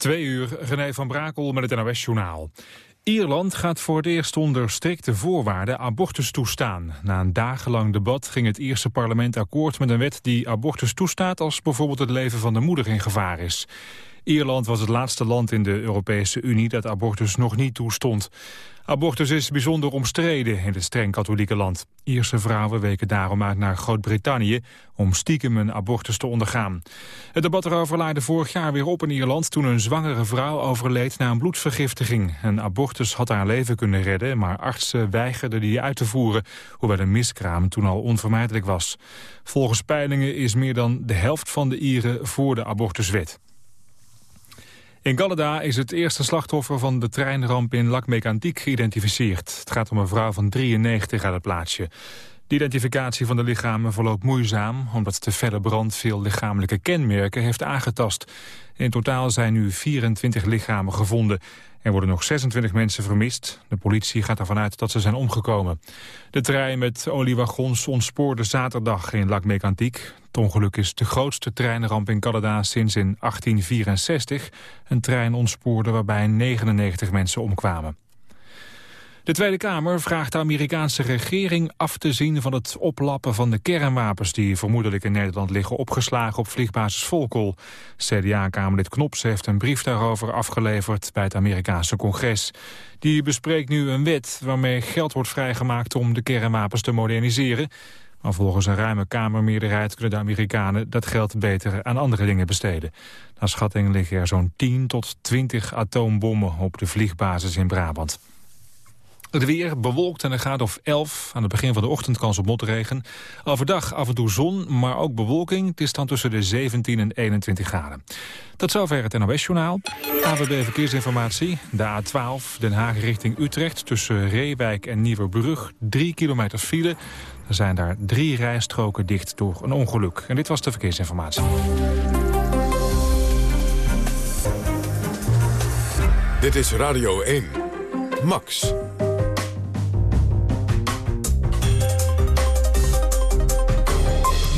Twee uur, René van Brakel met het NOS-journaal. Ierland gaat voor het eerst onder strikte voorwaarden abortus toestaan. Na een dagenlang debat ging het Ierse parlement akkoord met een wet die abortus toestaat als bijvoorbeeld het leven van de moeder in gevaar is. Ierland was het laatste land in de Europese Unie dat abortus nog niet toestond. Abortus is bijzonder omstreden in het streng katholieke land. Ierse vrouwen weken daarom uit naar Groot-Brittannië om stiekem een abortus te ondergaan. Het debat erover laaide vorig jaar weer op in Ierland toen een zwangere vrouw overleed na een bloedvergiftiging. Een abortus had haar leven kunnen redden, maar artsen weigerden die uit te voeren, hoewel een miskraam toen al onvermijdelijk was. Volgens peilingen is meer dan de helft van de Ieren voor de abortuswet. In Galada is het eerste slachtoffer van de treinramp in Lakmekantiek geïdentificeerd. Het gaat om een vrouw van 93 uit het plaatsje. De identificatie van de lichamen verloopt moeizaam... omdat de felle brand veel lichamelijke kenmerken heeft aangetast. In totaal zijn nu 24 lichamen gevonden. Er worden nog 26 mensen vermist. De politie gaat ervan uit dat ze zijn omgekomen. De trein met oliewagons ontspoorde zaterdag in Lac-Mégantic. Het ongeluk is de grootste treinramp in Canada sinds in 1864. Een trein ontspoorde waarbij 99 mensen omkwamen. De Tweede Kamer vraagt de Amerikaanse regering af te zien van het oplappen van de kernwapens die vermoedelijk in Nederland liggen opgeslagen op vliegbasis Volkel. CDA-kamerlid Knops heeft een brief daarover afgeleverd bij het Amerikaanse congres. Die bespreekt nu een wet waarmee geld wordt vrijgemaakt om de kernwapens te moderniseren. Maar volgens een ruime kamermeerderheid kunnen de Amerikanen dat geld beter aan andere dingen besteden. Naar schatting liggen er zo'n 10 tot 20 atoombommen op de vliegbasis in Brabant. Het weer bewolkt en een graad of 11. Aan het begin van de ochtend kans op motregen. Overdag af en toe zon, maar ook bewolking. Het is dan tussen de 17 en 21 graden. Tot zover het NOS-journaal. AWB Verkeersinformatie. De A12 Den Haag richting Utrecht tussen Reewijk en Nieuwerbrug. 3 kilometer file. Er zijn daar drie rijstroken dicht door een ongeluk. En dit was de verkeersinformatie. Dit is Radio 1. Max.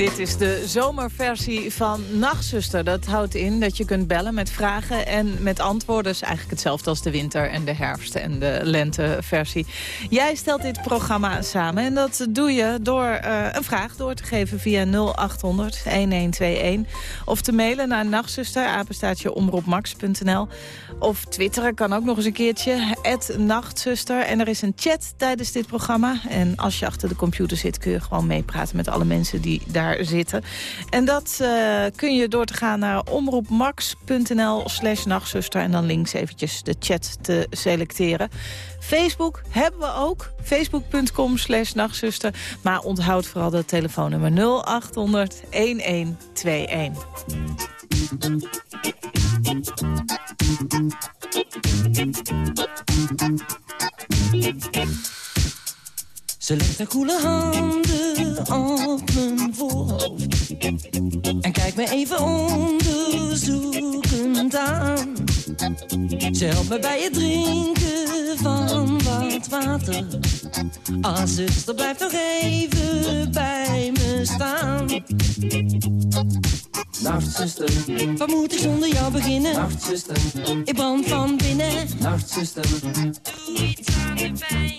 Dit is de zomerversie van Nachtzuster. Dat houdt in dat je kunt bellen met vragen en met antwoorden. is eigenlijk hetzelfde als de winter en de herfst en de lenteversie. Jij stelt dit programma samen en dat doe je door uh, een vraag door te geven via 0800 1121. Of te mailen naar nachtzuster, apenstaatje omroepmax.nl. Of twitteren kan ook nog eens een keertje, nachtzuster. En er is een chat tijdens dit programma. En als je achter de computer zit kun je gewoon meepraten met alle mensen die daar zitten. En dat uh, kun je door te gaan naar omroepmax.nl slash nachtzuster... en dan links eventjes de chat te selecteren. Facebook hebben we ook. Facebook.com slash nachtzuster. Maar onthoud vooral dat telefoonnummer 0800 1121. Ze legt haar koele handen op mijn voorhoofd. En kijkt me even onderzoekend aan. Ze helpt me bij het drinken van wat water. Ah, zuster, blijf toch even bij me staan. Nachtzuster, wat moet ik zonder jou beginnen? Nachtzuster, ik brand van binnen. Nachtzuster, doe iets aan de pijn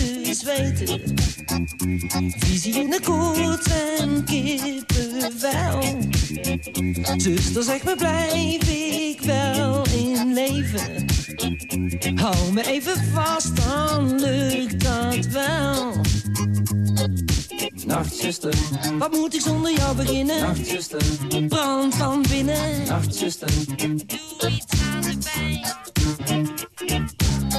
te zweten. Visie in de koets en kippenvel. Zuster, zeg me, blijf ik wel in leven? Hou me even vast, dan lukt dat wel. Nachtzuster, wat moet ik zonder jou beginnen? Nachtzuster, brand van binnen. Nachtzuster, doe iets aan de pijn.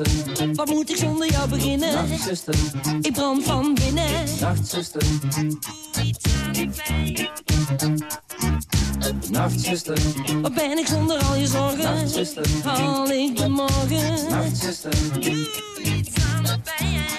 Nachtzuster, wat moet ik zonder jou beginnen? Nachtzuster, ik brand van binnen. Nachtzuster, doe iets aan de pijn. Nachtzuster, wat ben ik zonder al je zorgen? Nachtzuster, haal ik de morgen? Nachtzuster, doe iets aan de pijn.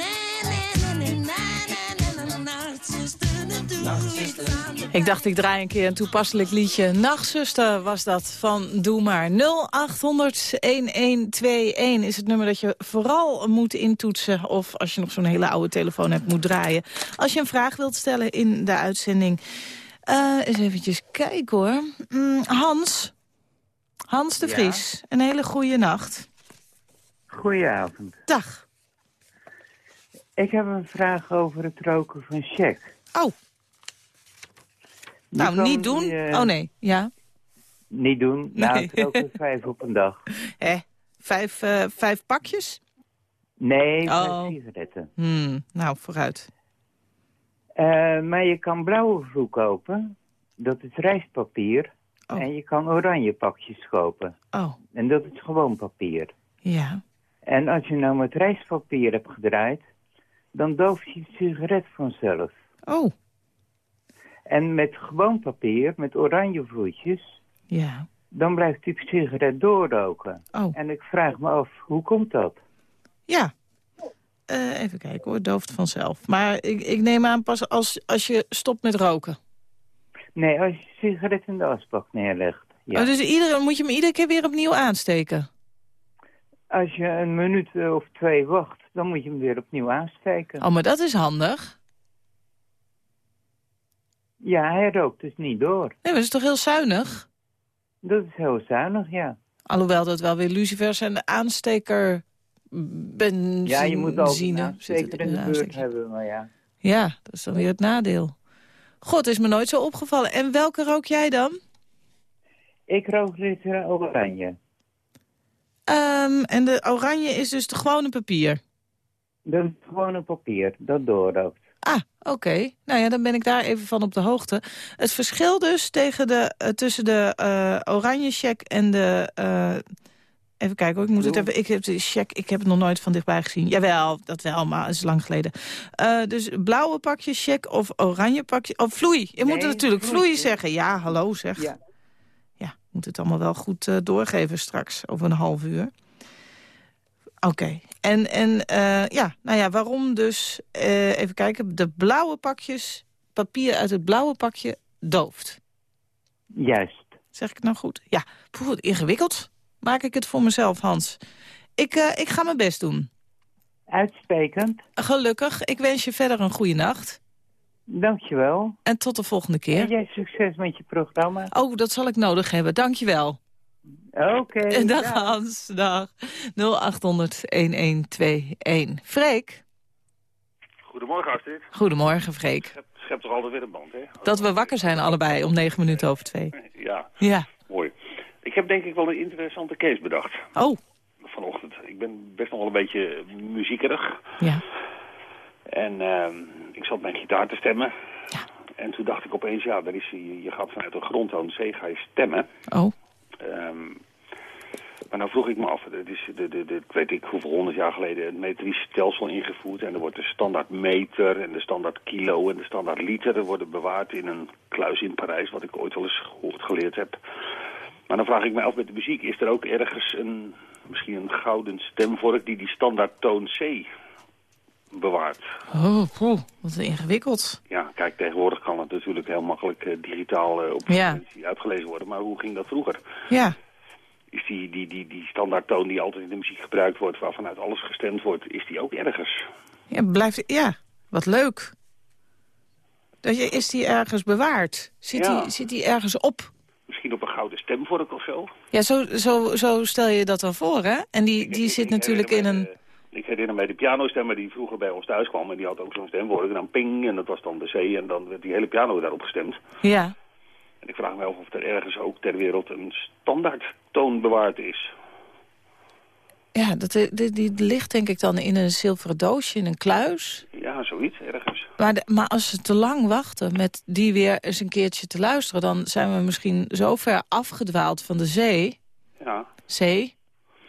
Ik dacht, ik draai een keer een toepasselijk liedje. Nachtzuster was dat van Doe Maar. 0800-1121 is het nummer dat je vooral moet intoetsen. Of als je nog zo'n hele oude telefoon hebt, moet draaien. Als je een vraag wilt stellen in de uitzending. Uh, eens eventjes kijken hoor. Mm, Hans. Hans de Vries. Een hele goede nacht. Goedenavond. Dag. Ik heb een vraag over het roken van check. Oh. Nou, niet doen. eh, Oh nee, ja. Niet doen. Nou, Nee. rook er vijf op een dag. Eh, vijf, eh, vijf pakjes? Nee, Oh. vijf sigaretten. Hmm, nou, vooruit. Eh, maar je kan blauwe vloe kopen. Dat is rijstpapier. Oh. En je kan oranje pakjes kopen. Oh, En dat is gewoon papier. ja. En als je nou met rijstpapier hebt gedraaid, dan dooft je sigaret vanzelf. Oh, En met gewoon papier, met oranje vloeitjes, ja. dan blijft die sigaret doorroken. Oh, En ik vraag me af, hoe komt dat? ja. Eh, even kijken hoor, dooft vanzelf. Maar ik, ik neem aan pas als, als je stopt met roken. Nee, als je sigaret in de asbak neerlegt. Ja. Oh, dus iedere, moet je hem iedere keer weer opnieuw aansteken? Als je een minuut eh, of twee wacht, dan moet je hem weer opnieuw aansteken. Oh, maar dat is handig. Ja, hij rookt dus niet door. Nee, maar dat is toch heel zuinig? Dat is heel zuinig, ja. Alhoewel dat wel weer lucifers en de aansteker benzine Ja, je moet een aansteker in de buurt hebben, maar ja. Ja, dat is dan weer het nadeel. God, is me nooit zo opgevallen. En welke rook jij dan? Ik rook liter oranje. Ehm, en de oranje is dus de gewone papier. Dat is gewoon een papier, dat doorrookt. Ah, oké. Nou ja, dan ben ik daar even van op de hoogte. Het verschil dus tegen de, eh, tussen de eh, oranje check en de... eh, even kijken hoor, ik moet het even... Ik heb de check, ik heb het nog nooit van dichtbij gezien. Jawel, dat wel, maar het is lang geleden. Dus blauwe pakje check of oranje pakje... Of vloei. Je moet het natuurlijk vloei. vloei zeggen. Ja, hallo zeg. Ja. Ja, moet het allemaal wel goed doorgeven straks, over een half uur. Oké, en, en eh, ja, nou ja, waarom dus, eh, even kijken, de blauwe pakjes, papier uit het blauwe pakje dooft. Juist. Zeg ik het nou goed? Ja, poeh, ingewikkeld maak ik het voor mezelf, Hans. Ik, eh, ik ga mijn best doen. Uitstekend. Gelukkig, ik wens je verder een goede nacht. Dankjewel. En tot de volgende En keer. jij succes met je programma. Oh, dat zal ik nodig hebben. Dank Oké. Dag dag. Hans, dag. 0800-1121. Freek, Goedemorgen, Astrid. goedemorgen Freek. Schep, schep toch altijd weer een band, hè? Dat we wakker zijn allebei om negen minuten over twee. Ja, Ja. mooi. Ik heb denk ik wel een interessante case bedacht Oh, vanochtend. Ik ben best nog wel een beetje muziekerig. ja. En ehm, ik zat mijn gitaar te stemmen. Ja. En toen dacht ik opeens, ja, daar is, je, je gaat vanuit de grondtoon C ga je stemmen. Oh, Ehm, Maar nou vroeg ik me af, het is de, de, de, weet ik hoeveel honderd jaar geleden een metrisch stelsel ingevoerd. En er wordt de standaard meter en de standaard kilo en de standaard liter. Er worden bewaard in een kluis in Parijs, wat ik ooit wel eens gehoord geleerd heb. Maar dan vraag ik me af met de muziek, is er ook ergens een, misschien een gouden stemvork die die standaard toon C bewaart? Oh, poeh, wat ingewikkeld. Ja, kijk, tegenwoordig kan het natuurlijk heel makkelijk eh, digitaal eh, op Ja. frequentie uitgelezen worden. Maar hoe ging dat vroeger? Ja, Is die, die, die, die standaardtoon die altijd in de muziek gebruikt wordt, waarvanuit alles gestemd wordt, is die ook ergens? ja, blijft, ja wat leuk. Dat je, is die ergens bewaard? Zit, Ja. die, zit die ergens op? Misschien op een gouden stemvork of zo? Ja, zo, zo, zo stel je dat dan voor, hè? En die, die Ik- zit ik natuurlijk in een... Ik herinner mij de pianostemmer die vroeger bij ons thuis kwam. En die had ook zo'n stemvork. En dan ping, en dat was dan de C. En dan werd die hele piano daarop gestemd. Ja, En ik vraag me af of er ergens ook ter wereld een standaardtoon bewaard is. ja dat, die, die ligt denk ik dan in een zilveren doosje, in een kluis. Ja, zoiets, ergens. Maar, de- maar als ze te lang wachten met die weer eens een keertje te luisteren... dan zijn we misschien zo ver afgedwaald van de zee. Ja, C.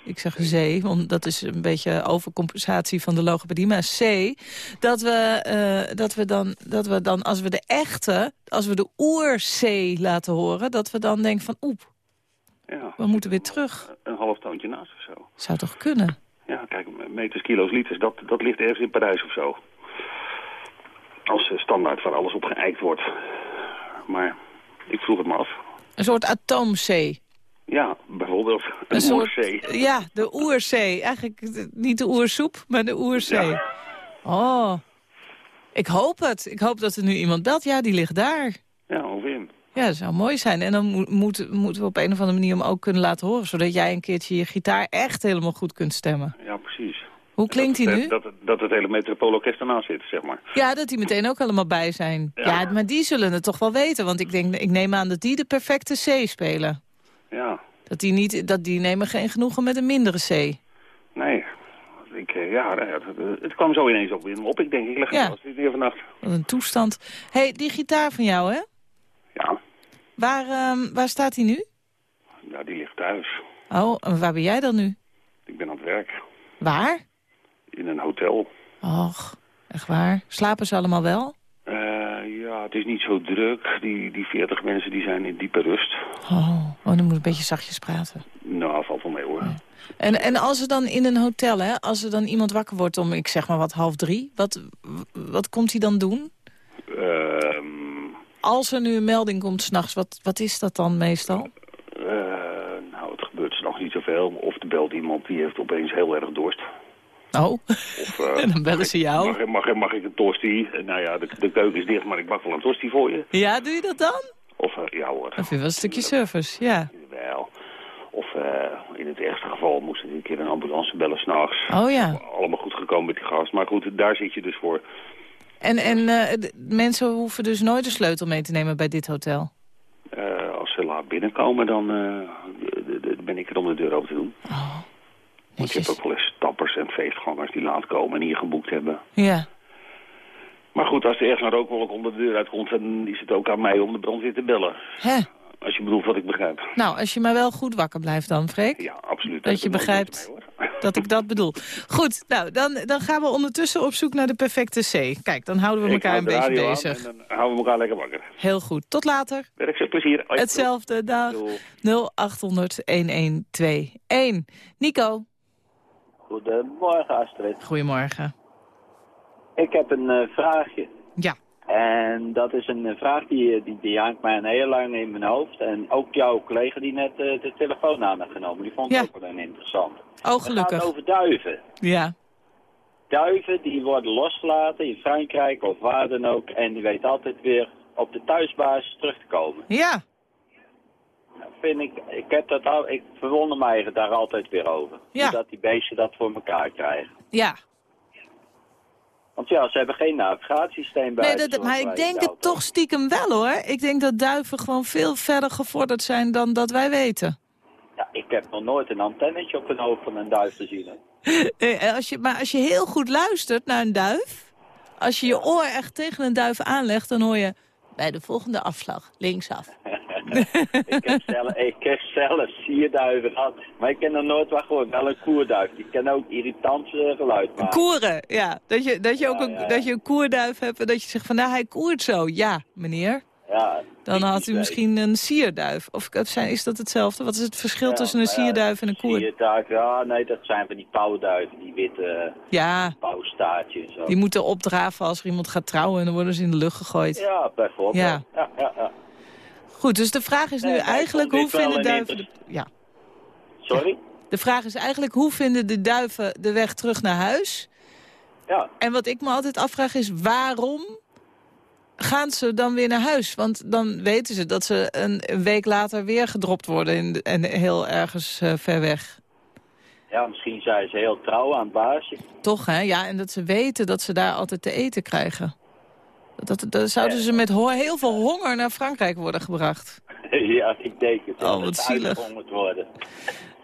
Ik zeg zee, want dat is een beetje overcompensatie van de logopedie. Maar C, dat we, eh, dat we, dan, dat we dan, als we de echte, als we de oer-C laten horen... dat we dan denken van, oep, ja. we moeten weer terug. Een half toontje naast of zo. Zou toch kunnen? Ja, kijk, meters, kilo's, liters, dat, dat ligt ergens in Parijs of zo. Als eh, standaard waar alles op geëikt wordt. Maar ik vroeg het me af. Een soort atoom-C. Ja, bijvoorbeeld een, Een soort, oerzee. ja, de oer-C. Eigenlijk niet de oersoep, maar de oer-C. Ja. Oh, ik hoop het. Ik hoop dat er nu iemand belt. Ja, die ligt daar. Ja, of in. Ja, dat zou mooi zijn. En dan moet, moet- moeten we op een of andere manier hem ook kunnen laten horen... zodat jij een keertje je gitaar echt helemaal goed kunt stemmen. Ja, precies. Hoe klinkt hij nu? Dat, dat het hele Metropoolorkest ernaast zit, zeg maar. Ja, dat die meteen ook allemaal bij zijn. Ja. Ja. maar die zullen het toch wel weten. Want ik, denk, ik neem aan dat die de perfecte C spelen. Ja, Dat die, niet, dat die nemen geen genoegen met een mindere C. nee. Ik, eh, ja, nou ja, het, kwam zo ineens op, op. Ik denk, ik leg Ja. als weer vannacht. Wat een toestand. hey, die gitaar van jou, hè? Ja, Waar, ehm, waar staat hij nu? ja, die ligt thuis. Oh, en waar ben jij dan nu? Ik ben aan het werk. Waar? In een hotel. Och, echt waar? Slapen ze allemaal wel? Ja, het is niet zo druk. Die, die 40 mensen die zijn in diepe rust. Oh, oh dan moet een beetje zachtjes praten. Nou, valt wel mee hoor. En, en als er dan in een hotel, hè, als er dan iemand wakker wordt om, ik zeg maar wat, half drie, wat, wat komt hij dan doen? Ehm, Als er nu een melding komt s'nachts, wat, wat is dat dan meestal? eh, nou, het gebeurt nog niet zoveel. Of er belt iemand die heeft opeens heel erg dorst. Oh, Of, eh, en dan bellen ze jou. Mag, mag, mag ik een tosti? Eh, Nou ja, de, de keuken is dicht, maar ik mag wel een tosti voor je. Ja, doe je dat dan? Of, eh, ja hoor. Vind ik wel een stukje service, ja. Wel. Of eh, in het ergste geval moest ik een keer een ambulance bellen s'nachts. Oh ja. Allemaal goed gekomen met die gast. Maar goed, daar zit je dus voor. En, en eh, mensen hoeven dus nooit de sleutel mee te nemen bij dit hotel? Eh, als ze laat binnenkomen, dan eh, ben ik er om de deur open te doen. Oh, Want je hebt ook wel eens stappers en feestgangers die laat komen en hier geboekt hebben. Ja. Maar goed, als er ergens een rookwolk onder de deur uitkomt, dan is het ook aan mij om de brandweer te bellen. Hè? Als je bedoelt wat ik begrijp. Nou, als je maar wel goed wakker blijft dan, Freek. Ja, absoluut. Dat je begrijpt. mee. Dat ik dat bedoel. Goed, nou, dan, dan gaan we ondertussen op zoek naar de perfecte C. Kijk, dan houden we Ik elkaar een beetje bezig. En dan houden we elkaar lekker wakker. Heel goed. Tot later. Werk plezier. Hetzelfde, dag. Doei. 0800-1121. Nico, Goedemorgen Astrid. goedemorgen. Ik heb een eh, vraagje. Ja, En dat is een eh, vraag die, die, die hangt mij een heel lang in mijn hoofd. En ook jouw collega die net eh, de telefoon aan heeft genomen, die vond het Ja. ook wel een interessant. oh Het gaat gelukkig. over duiven. Ja, Duiven die worden losgelaten in Frankrijk of waar dan ook. En die weten altijd weer op de thuisbasis terug te komen. ja. Vind ik, ik, heb dat al, ik verwonder mij daar altijd weer over. Ja. Dat die beesten dat voor elkaar krijgen. Ja, Want ja, ze hebben geen navigatiesysteem bij. nee, dat, maar ik denk de het auto. toch stiekem wel hoor. Ik denk dat duiven gewoon veel verder gevorderd zijn dan dat wij weten. Ja, ik heb nog nooit een antennetje op een hoofd van een duif gezien. Hè. Eh, Als je, maar als je heel goed luistert naar een duif... als je je oor echt tegen een duif aanlegt... dan hoor je bij de volgende afslag linksaf. ik, heb zelf, ik heb zelf sierduiven gehad, maar ik ken er nooit wat gehoord. Wel een koerduif, die kan ook irritant eh, geluid maken. Koeren, ja. Dat je, dat, je ook een, ja, ja. dat je een koerduif hebt en dat je zegt van nou hij koert zo. Ja, meneer. Ja, Dan had u misschien een sierduif. Of is dat hetzelfde? Wat is het verschil Ja, tussen een ja, sierduif en een koer? Sierduif, ja, nee, dat zijn van die pauwduiven, die witte Ja, pauwstaartjes. die moeten opdraven als er iemand gaat trouwen en dan worden ze in de lucht gegooid. Ja, bijvoorbeeld. Ja. Ja. Goed, dus de vraag is nu Nee, eigenlijk hoe vinden duiven... De, ja, Sorry? de vraag is eigenlijk hoe vinden de duiven de weg terug naar huis? Ja. En wat ik me altijd afvraag is waarom gaan ze dan weer naar huis? Want dan weten ze dat ze een, week later weer gedropt worden in de- en heel ergens eh, ver weg. ja, misschien zijn ze heel trouw aan het baasje. Toch, hè? Ja, en dat ze weten dat ze daar altijd te eten krijgen. Dat, dat, zouden ze met heel veel honger naar Frankrijk worden gebracht. ja, ik denk het. Oh, wat zielig. worden.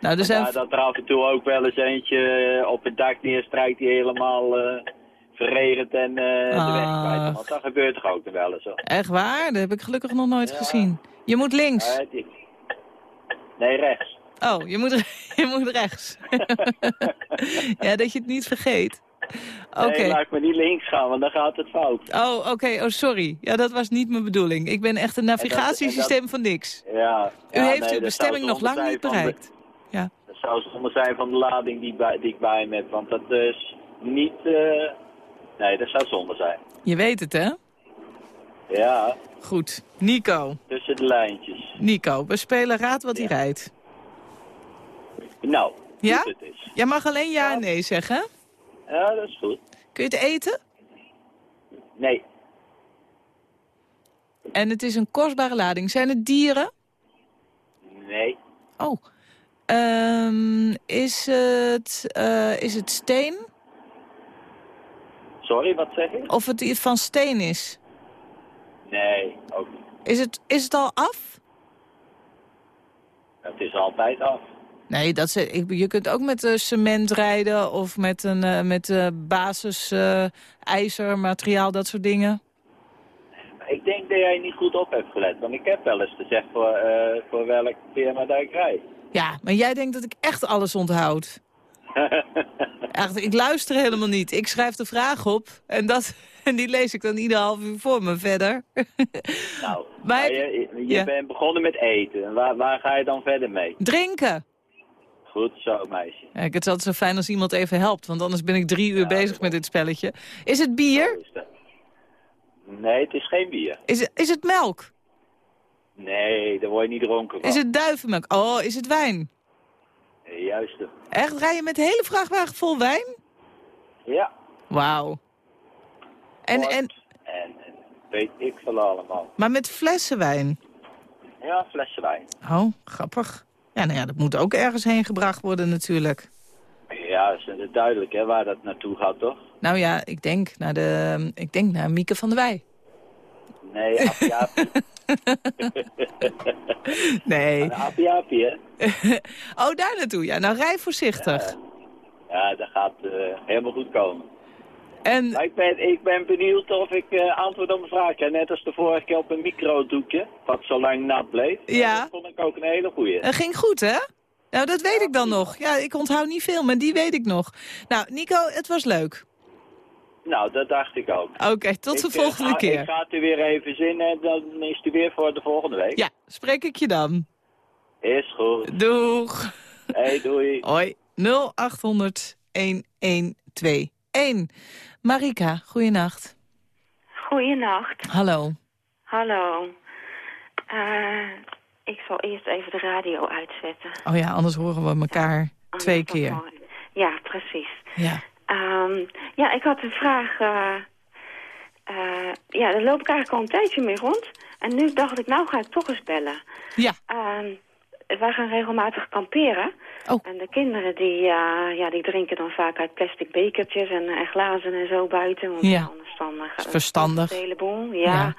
Nou, er zijn... Maar dat er af en toe ook wel eens eentje eh, op het dak neerstrijkt die helemaal verregend en eh, de weg Ach. kwijt. Want dat gebeurt toch ook wel eens. hoor. Echt waar? Dat heb ik gelukkig nog nooit Ja. gezien. Je moet links. Nee, rechts. Oh, je moet, je moet rechts. ja, dat je het niet vergeet. Oké. Nee, laat me niet links gaan, want dan gaat het fout. Oh, oké. Oh, sorry. Ja, dat was niet mijn bedoeling. Ik ben echt een navigatiesysteem van niks. Ja, U ja, heeft nee, uw bestemming nog lang niet de- bereikt. Ja. Dat zou zonde zijn van de lading die, bij, die ik bij hem heb, want dat is niet... eh, Nee, dat zou zonde zijn. Je weet het, hè? Ja, Goed. Nico. tussen de lijntjes. Nico, we spelen Raad wat hij rijdt. Nou, Ja? Jij mag alleen ja en nee zeggen. Ja, dat is goed. Kun je het eten? Nee, En het is een kostbare lading. Zijn het dieren? nee, Oh. Ehm, is, het, eh, is het steen? sorry, wat zeg je? Of het van steen is? Nee, ook niet. Is het, is het al af? Het is altijd af. Nee, dat is, je kunt ook met eh, cement rijden of met, een, eh, met eh, basis ijzer, materiaal, dat soort dingen. Ik denk dat jij niet goed op hebt gelet, want ik heb wel eens gezegd voor, voor welk firma dat ik rijd. Ja, maar jij denkt dat ik echt alles onthoud. Echt, ik luister helemaal niet. Ik schrijf de vraag op en, dat, en die lees ik dan ieder half uur voor me verder. nou, Maar- je, je ja. bent begonnen met eten. En waar, waar ga je dan verder mee? Drinken. Goed zo, meisje. Ja, het is altijd zo fijn als iemand even helpt, want anders ben ik drie uur Ja, bezig met dit spelletje. Is het bier? Is. Nee, het is geen bier. Is het, is het melk? Nee, daar word je niet dronken van. Is het duivenmelk? Oh, is het wijn? Eh, Juist. Echt, rij je met hele vrachtwagen vol wijn? Ja. Wauw. En, en, en, en weet ik veel allemaal. maar met flessen wijn? Ja, flesje wijn. Oh, grappig. Ja, nou ja, dat moet ook ergens heen gebracht worden natuurlijk. Ja, is het duidelijk hè, waar dat naartoe gaat, toch? Nou ja, ik denk naar, de, ik denk naar Mieke van der Wij. Nee, appie. Nee. Appie, hè? Oh, daar naartoe. Ja, nou rij voorzichtig. Ja, dat gaat eh, helemaal goed komen. En Maar ik ben, ik ben benieuwd of ik eh, antwoord op een vraag krijg. Net als de vorige keer op een microdoekje, wat zo lang nat bleef. Ja. Dat vond ik ook een hele goeie. het ging goed, hè? Nou, dat weet ik dan nog. Ja, ik onthoud niet veel, maar die weet ik nog. Nou, Nico, het was leuk. Nou, dat dacht ik ook. Oké, tot de Ik, eh, volgende keer. Ik ga het er weer even zien en dan is het weer voor de volgende week. Ja, spreek ik je dan. Is goed. Doeg. Hey, doei. Hoi. 0800 1121. Marika, goeienacht. Goeienacht. Hallo. Hallo. Eh, ik zal eerst even de radio uitzetten. Oh ja, anders horen we elkaar twee keer. Ja, precies. Ja. Ehm, ja, ik had een vraag. eh, eh, ja, daar loop ik eigenlijk al een tijdje mee rond. En nu dacht ik, nou ga ik toch eens bellen. Ja. Ehm, wij gaan regelmatig kamperen. Oh. En de kinderen die, eh, ja, die drinken dan vaak uit plastic bekertjes en, en glazen en zo buiten. Want Ja. anders dan eh, gaat verstandig. een heleboel. Ja. Ja.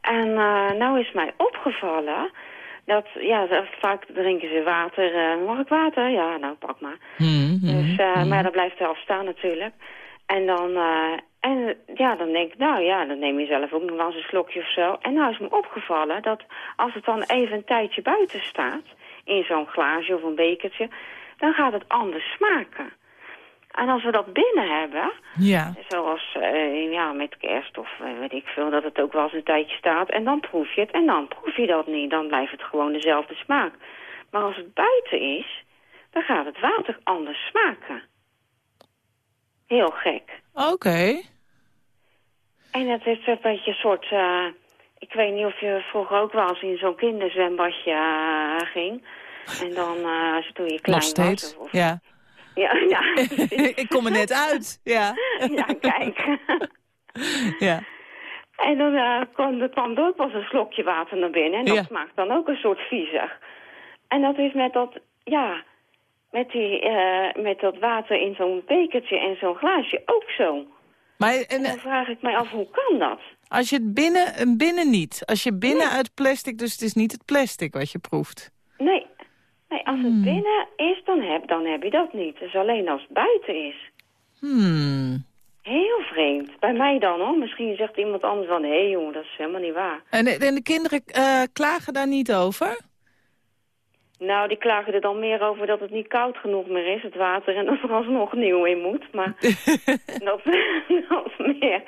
En eh, nou is mij opgevallen dat, ja, vaak drinken ze water. eh, mag ik water? Ja, nou pak maar. Hmm, hmm, Dus, eh, hmm. Maar dat blijft wel staan natuurlijk. En dan, eh, en ja, dan denk ik, nou ja, dan neem je zelf ook nog wel eens een slokje of zo. En nou is me opgevallen dat als het dan even een tijdje buiten staat, in zo'n glaasje of een bekertje, dan gaat het anders smaken. En als we dat binnen hebben, Ja. zoals eh, ja, met kerst of eh, weet ik veel, dat het ook wel eens een tijdje staat. En dan proef je het en dan proef je dat niet. Dan blijft het gewoon dezelfde smaak. Maar als het buiten is, dan gaat het water anders smaken. Heel gek. Oké. En het is een beetje een soort... eh, ik weet niet of je vroeger ook wel eens in zo'n kinderzwembadje eh, ging. En dan eh doe je klein Nog steeds. water. Of, Ja. ja, ik kom er net uit. Ja. ja, kijk. ja. En dan eh, kwam, er kwam er ook wel eens een slokje water naar binnen. En dat Ja. smaakt dan ook een soort viezig. En dat is met dat, ja, met, die, met dat water in zo'n bekertje en zo'n glaasje ook zo. Maar En en, dan vraag ik mij af, hoe kan dat? Als je het binnen, binnen niet. Als je binnen uit plastic, dus het is niet het plastic wat je proeft. Nee, nee als het binnen is, dan heb, dan heb je dat niet. Is alleen als het buiten is. Hmm. Heel vreemd. Bij mij dan hoor. Misschien zegt iemand anders van, hé hey, jongen, dat is helemaal niet waar. En, de- en de kinderen eh, klagen daar niet over? Nou, die klagen er dan meer over dat het niet koud genoeg meer is, het water, en dat er alsnog nieuw in moet. Maar dat, dat meer.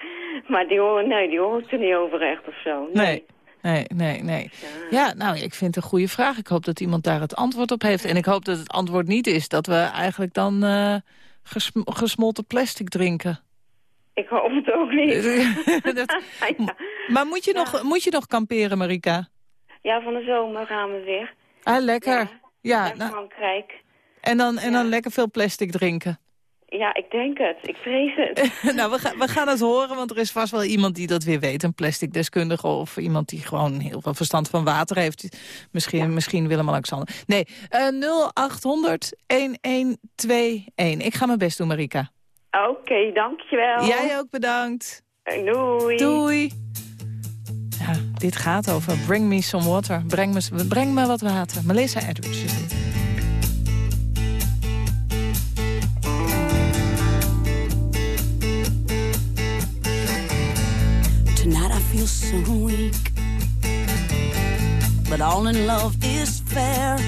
Maar die horen, nee, die hoor ik er niet over echt of zo. Nee. Nee, nee, nee. Ja, nou, ik vind het een goede vraag. Ik hoop dat iemand daar het antwoord op heeft. En ik hoop dat het antwoord niet is dat we eigenlijk dan eh, gesm- gesmolten plastic drinken. Ik hoop het ook niet. Dat- ja. maar moet je, nog, moet je nog kamperen, Marika? ja, van de zomer gaan we weer. Ah, lekker. Ja, Ja, Naar nou, Frankrijk. en dan, en dan Ja. lekker veel plastic drinken. Ja, ik denk het. Ik vrees het. nou, we, gaan we gaan het horen, want er is vast wel iemand die dat weer weet. Een plastic deskundige of iemand die gewoon heel veel verstand van water heeft. Misschien, misschien Willem-Alexander. Nee, eh 0800 1121. Ik ga mijn best doen, Marika. Oké, dankjewel. Jij ook bedankt. Doei. Doei. Ja, dit gaat over Bring Me Some Water. Breng me, breng me wat water. Melissa Edwards is dit. Tonight I feel so weak. But all in love is fair.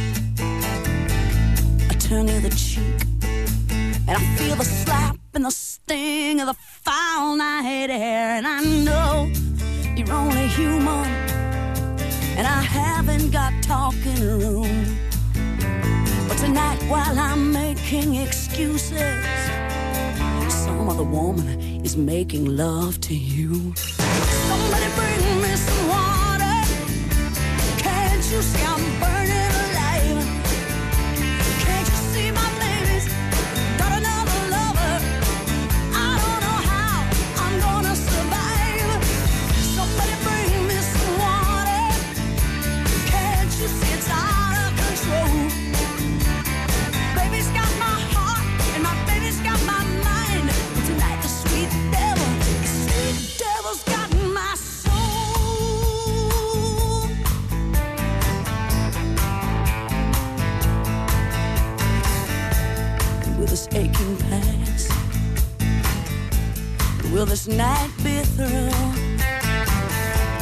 I turn the cheek. And I feel the slap and the sting of the foul night air. And I know only human. And I haven't got talking room. But tonight while I'm making excuses, some other woman is making love to you. Somebody bring me some water. Can't you see I'm burning Will this night be through?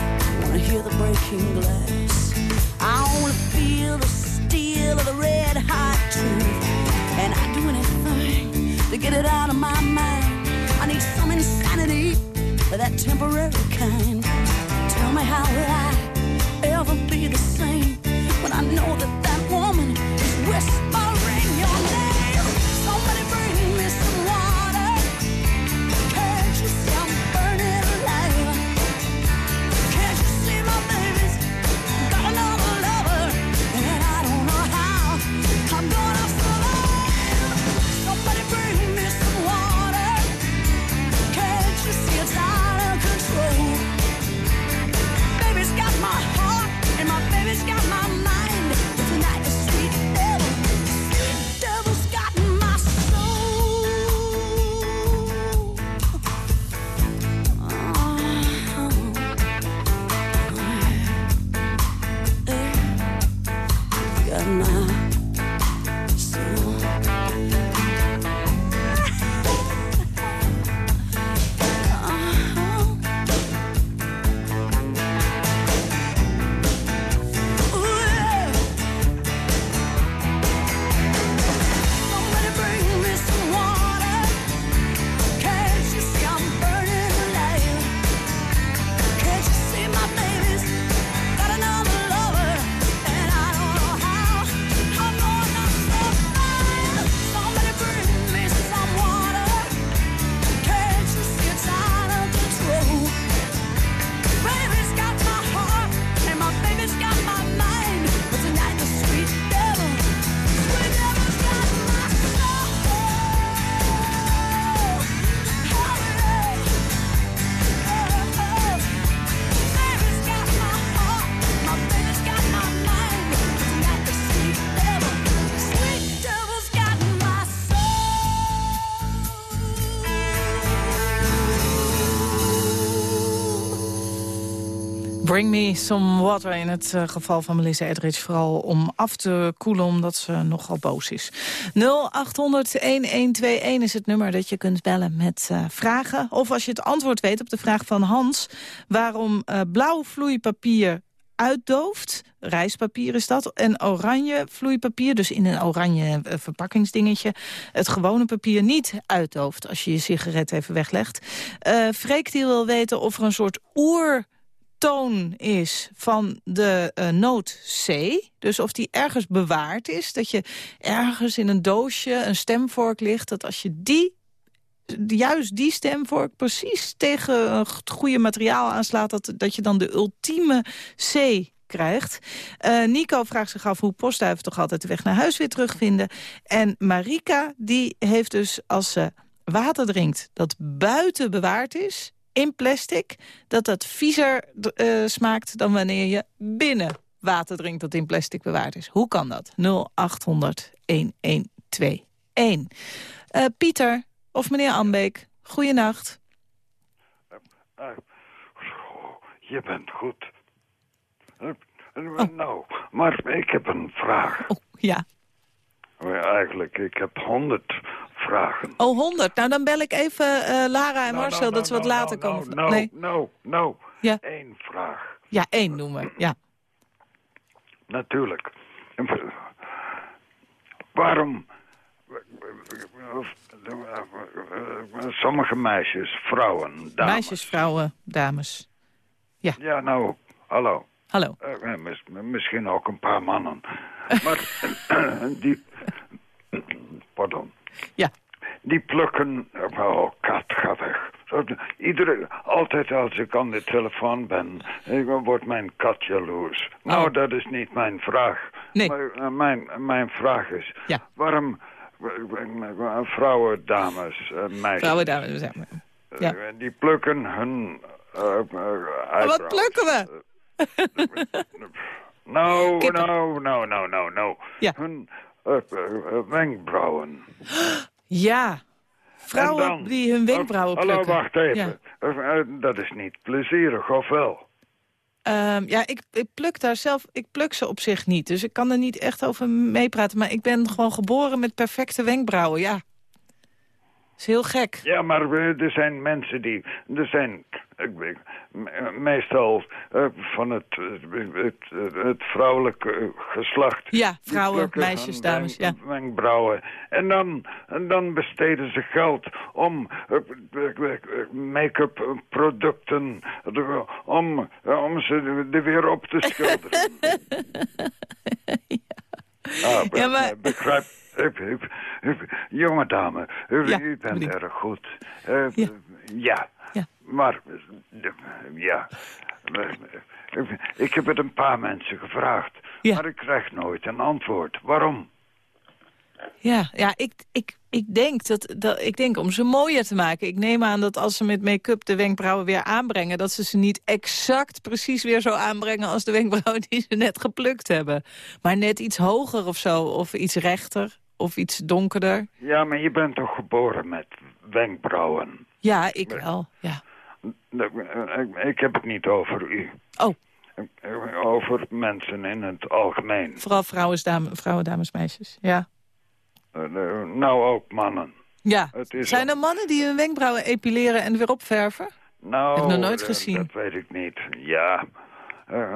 I wanna hear the breaking glass. I wanna feel the steel of the red hot truth. And I'd do anything to get it out of my mind. I need some insanity, that temporary kind. Tell me how will I ever be the same Bring me some water in het eh, geval van Melissa Edridge. Vooral om af te koelen, omdat ze nogal boos is. 0800-1121 is het nummer dat je kunt bellen met eh, vragen. Of als je het antwoord weet op de vraag van Hans... waarom eh, blauw vloeipapier uitdooft. Reispapier is dat. En oranje vloeipapier, dus in een oranje verpakkingsdingetje... het gewone papier niet uitdooft als je je sigaret even weglegt. Eh Freek die wil weten of er een soort oertoon is van de eh, noot C. Dus of die ergens bewaard is. Dat je ergens in een doosje een stemvork ligt. Dat als je die juist die stemvork precies tegen het goede materiaal aanslaat... dat, dat je dan de ultieme C krijgt. Eh, Nico vraagt zich af hoe postduiven toch altijd de weg naar huis weer terugvinden. En Marika, die heeft dus als ze water drinkt dat buiten bewaard is... in plastic, dat dat viezer eh, smaakt dan wanneer je binnen water drinkt... dat in plastic bewaard is. Hoe kan dat? 0800 1121. Uh, Pieter, of meneer Ambeek, goeienacht. Eh, je bent goed. Eh, eh, Nou, maar ik heb een vraag. Oh, ja. Eh, Eigenlijk, ik heb honderd vragen. Oh, 100. Nou, dan bel ik even eh, Lara en Nou, Marcel, nou, dat ze wat nou, later nou, komen. Nou, nee. nou, nou, Ja. één vraag. Ja, één noemen. Ja. Natuurlijk. Waarom... Sommige meisjes, vrouwen, dames. Meisjes, vrouwen, dames. Ja, nou, hallo. Hallo. Eh, mis- misschien ook een paar mannen. maar die... Pardon. Ja. Die plukken... Oh, kat, ga weg. Iedere, altijd als ik aan de telefoon ben, eh, wordt mijn kat jaloers. Nou, Oh. dat is niet mijn vraag. Nee. Maar, eh, mijn, mijn vraag is, Ja. waarom eh, eh, vrouwen, dames, eh, meisjes... Vrouwen, dames. Ja. Ja. eh, die plukken hun uh, Maar wat plukken we? Nou, Kippen. nou, nou, nou, nou, nou. Ja. Hun eh, eh, wenkbrauwen. Ja. Vrouwen dan- die hun wenkbrauwen Hallo, plukken. wacht even. Ja. Eh, dat is niet plezierig, of wel? Ehm, ja, ik, ik pluk daar zelf, ik pluk ze op zich niet. Dus ik kan er niet echt over meepraten. Maar ik ben gewoon geboren met perfecte wenkbrauwen, ja. is heel gek. Ja, maar er zijn mensen die... Er zijn ik me- meestal eh, van het, eh, het, het, vrouwelijke eh, geslacht. Ja, vrouwen, meisjes, dames, ja. Wenkbrauwen. En dan, en dan besteden ze geld om make-up producten... om, om ze er weer op te schilderen. Ah, be- Ja, maar- begrijp... ik- ik- ik- Jonge dame, u, Ja, u bent meneer. erg goed. Ja. ja. Ja. Maar, ja. Ik heb het een paar mensen gevraagd. Maar ik krijg nooit een antwoord. Waarom? Ja, ja ik, ik, ik, denk dat, dat, ik denk om ze mooier te maken. Ik neem aan dat als ze met make-up de wenkbrauwen weer aanbrengen... dat ze ze niet exact precies weer zo aanbrengen... als de wenkbrauwen die ze net geplukt hebben. Maar net iets hoger of zo, of iets rechter, of iets donkerder. Ja, maar je bent toch geboren met wenkbrauwen? Ja, ik wel, ja. Ik, heb het niet over u. Oh, Over mensen in het algemeen. vooral vrouwen, dame, vrouwen dames, meisjes, ja. Eh, eh, Nou, ook mannen. Ja, Het is zijn er mannen die hun wenkbrauwen epileren en weer opverven? Nou, Heb ik nog nooit eh, gezien. Dat weet ik niet. Ja,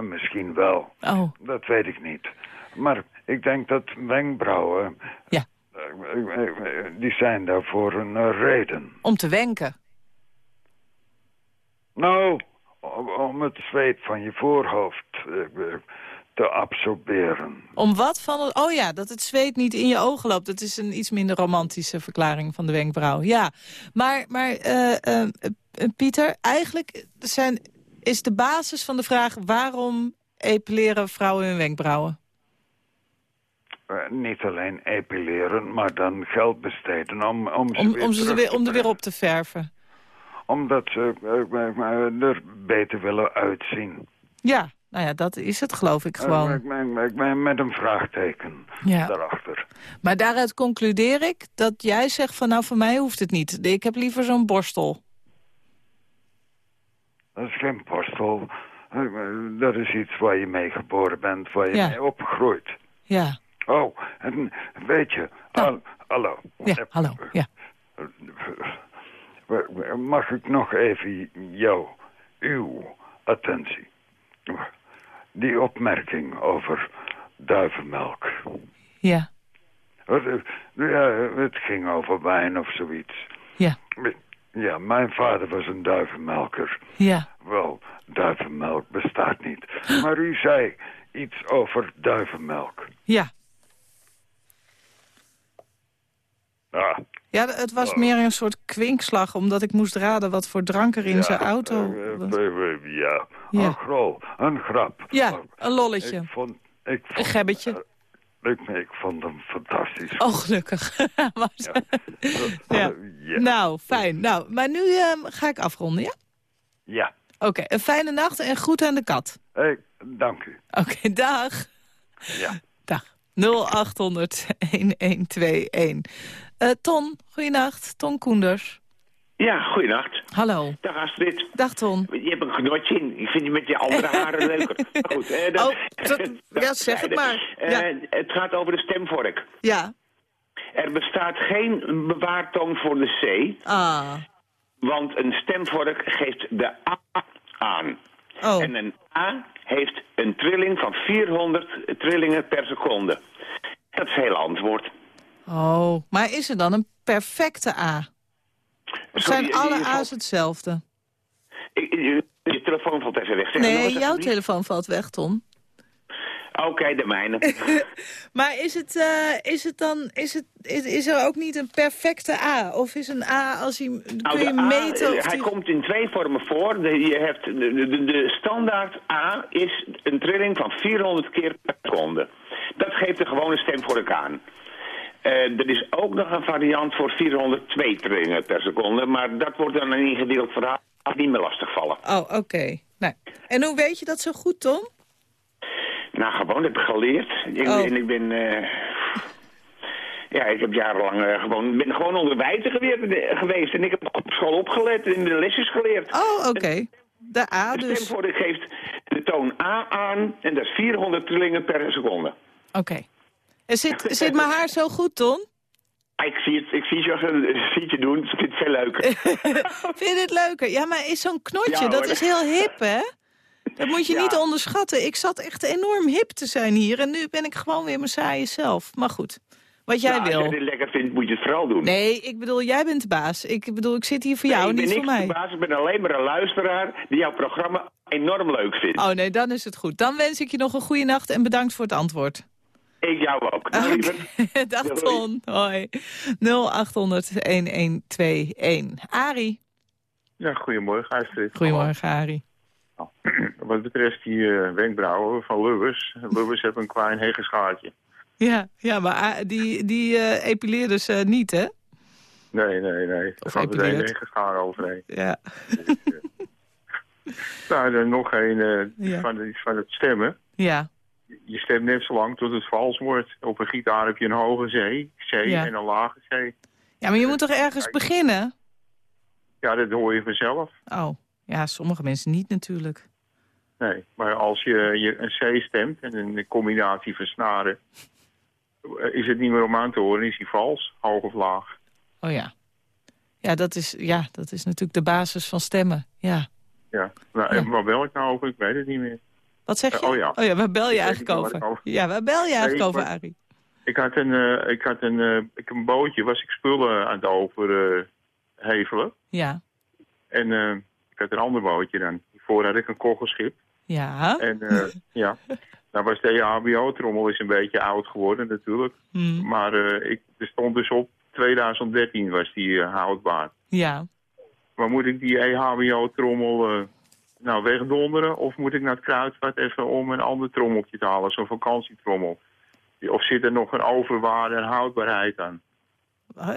misschien wel. Oh, Dat weet ik niet. Maar ik denk dat wenkbrauwen... Ja. eh, die zijn daar voor een eh, reden. om te wenken. Nou, om, het zweet van je voorhoofd eh, te absorberen. Om wat van het... Oh ja, dat het zweet niet in je ogen loopt. Dat is een iets minder romantische verklaring van de wenkbrauw. Ja, maar, maar Pieter, eigenlijk zijn, is de basis van de vraag... waarom epileren vrouwen hun wenkbrauwen? Eh, niet alleen epileren, maar dan geld besteden om, om ze Om, weer om, ze weer, om er op te verven. Omdat ze eh, eh, er beter willen uitzien. Ja, nou ja, dat is het geloof ik gewoon. Ik ben- met een vraagteken Ja. daarachter. Maar daaruit concludeer ik dat jij zegt van... nou, voor mij hoeft het niet. Ik heb liever zo'n borstel. Dat is geen borstel. dat is iets waar je mee geboren bent, waar je Ja. mee opgroeit. Ja. Oh, en weet je, al- hallo. Ja, hallo. Ja. Mag ik nog even jou, uw attentie? Die opmerking over duivenmelk. Ja. Eh, Ja, het ging over wijn of zoiets. Ja. Ja, mijn vader was een duivenmelker. Ja. Wel, duivenmelk bestaat niet. Maar u zei iets over duivenmelk. Ja. Ah, Ja, het was Oh. meer een soort kwinkslag, omdat ik moest raden wat voor drank er in zijn auto eh, was. eh, eh, ja, Ja. een grol, een grap. Ja, een lolletje. Ik vond, ik vond, Een gebbetje. eh, ik, ik vond hem fantastisch. Oh, gelukkig. Ja. ja. Nou, fijn. Nou, maar nu ehm, ga ik afronden, ja? Ja, Oké, een fijne nacht en goed aan de kat. hey, dank u. Oké, dag. Ja. Dag. 0800-1121. Eh Ton, goeienacht. Ton Koenders. Ja, goeienacht. Hallo. Dag Astrid. Dag Ton. Je hebt een genotje in. Ik vind je met je andere haren leuker. Maar goed, eh, dat- Oh, dat- ja, zeg het maar. Eh. Het gaat over de stemvork. Ja. Er bestaat geen bewaartoon voor de C, Ah. want een stemvork geeft de A aan. Oh. En een A heeft een trilling van 400 trillingen per seconde. Dat is het hele antwoord. Oh, maar is er dan een perfecte A? Of Sorry, zijn je- alle je A's hetzelfde? Ik- Je, je telefoon valt even weg. Zeg Nee, jouw telefoon valt weg, Ton. Oké, de mijne. Maar is het, eh, is het dan, is, het, is, is er ook niet een perfecte A? Of is een A als hij, kun Nou, je de A, meten? Of hij die... komt in twee vormen voor. De, je hebt de, de, de standaard A is een trilling van 400 keer per seconde. Dat geeft de gewone stemvork aan. Eh, er is ook nog een variant voor 402 trillingen per seconde. Maar dat wordt dan een ingedeeld verhaal. Dat niet meer lastigvallen. Oh, oké. Nee. En hoe weet je dat zo goed, Tom? Nou, gewoon heb ik geleerd. Ik, Oh. en ik ben... eh, ja, ik heb jarenlang eh, gewoon, ben gewoon onderwijzer geweest. En ik heb op school opgelet en de lesjes geleerd. Oh, oké. De A De dus. stemvork geeft de toon A aan en dat is 400 trillingen per seconde. Oké. Zit, zit mijn haar zo goed, Ton? Ah, Ik zie het, ik zie het, je, ik zie het je doen, dus ik vind het veel leuker. Vind je dit leuker? Ja, maar is zo'n knotje, Ja, dat is heel hip, hè? Dat moet je Ja. niet onderschatten. Ik zat echt enorm hip te zijn hier. En nu ben ik gewoon weer mijn saaie zelf. Maar goed, wat jij wil. Als jij dit lekker vindt, moet je het vooral doen. Nee, ik bedoel, jij bent de baas. Ik bedoel, ik zit hier voor Nee, jou, ik ben niet voor niks mij. de baas, ik ben alleen maar een luisteraar die jouw programma enorm leuk vindt. Oh nee, dan is het goed. Dan wens ik je nog een goede nacht en bedankt voor het antwoord. Ik jou ook. Nou, lieverd. Dag. Ton. Hoi. 0800-1121. Arie. Ja, goedemorgen, Astrid. Goedemorgen, Arie. Wat betreft die eh, wenkbrauwen van Lubbers. Lubbers heeft een klein heggeschaartje. Ja, ja maar ah, die, die eh epileerde ze niet, hè? Nee, nee, nee. Er Of gaat meteen een epileerd. heggeschaar overheen. Ja. Nou, dan nog een eh, Ja. van, van het stemmen. Ja. Je stemt net zo lang tot het vals wordt. Op een gitaar heb je een hoge C, C Ja. en een lage C. Ja, maar je moet toch ergens beginnen? Ja, dat hoor je vanzelf. Oh, ja, sommige mensen niet natuurlijk. Nee, maar als je, je een C stemt en een combinatie van snaren... is het niet meer om aan te horen, is hij vals, hoog of laag. Oh ja. Ja, dat is, ja, dat is natuurlijk de basis van stemmen. Ja. Ja, nou, en waar bel ik nou over? Ik weet het niet meer. Wat zeg je? Eh, oh ja. waar bel je eigenlijk over? Ja, waar bel je eigenlijk Nee, over, Arie? Ik had een, eh, ik had een, eh, ik een bootje, was ik spullen aan het overhevelen. Ja. en eh, ik had een ander bootje dan. Hiervoor had ik een koggelschip. Ja. En ja, nou was de EHBO-trommel is een beetje oud geworden natuurlijk. Hmm. Maar ik, er stond dus op 2013 was die houdbaar. Ja. Maar moet ik die EHBO-trommel eh, nou wegdonderen? Of moet ik naar het kruidvat even om een ander trommeltje te halen, zo'n vakantietrommel? Of zit er nog een overwaarde en houdbaarheid aan?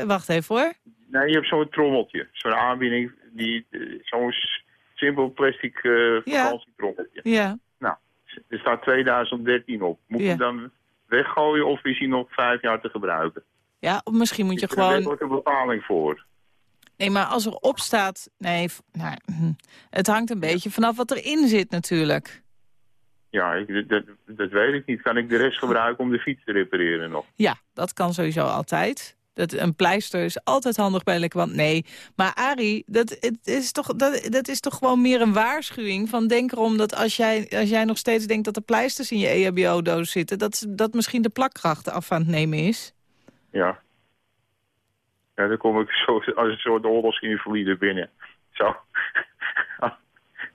Wacht even hoor. Nee, je hebt zo'n trommeltje. Zo'n aanbieding, die, eh, zo'n simpel plastic Ja. vakantietrommeltje. Ja. Nou, er staat 2013 op. Moet Ja. hem dan weggooien of is hij nog vijf jaar te gebruiken? Ja, of misschien moet je Is er een gewoon... wettelijke bepaling voor? Nee, maar als er op staat... Nee, nou, hm. het hangt een beetje vanaf wat erin zit natuurlijk. Ja, ik, dat, dat weet ik niet. Kan ik de rest gebruiken om de fiets te repareren nog? Ja, dat kan sowieso altijd. Dat, een pleister is altijd handig bij lekker want nee. Maar Arie, dat, het is toch, dat, dat is toch gewoon meer een waarschuwing van denk erom dat als jij, als jij nog steeds denkt dat er pleisters in je EHBO-doos zitten, dat, dat misschien de plakkracht af aan het nemen is. Ja. Ja, dan kom ik zo als een soort oorlogsinvalide binnen. Zo.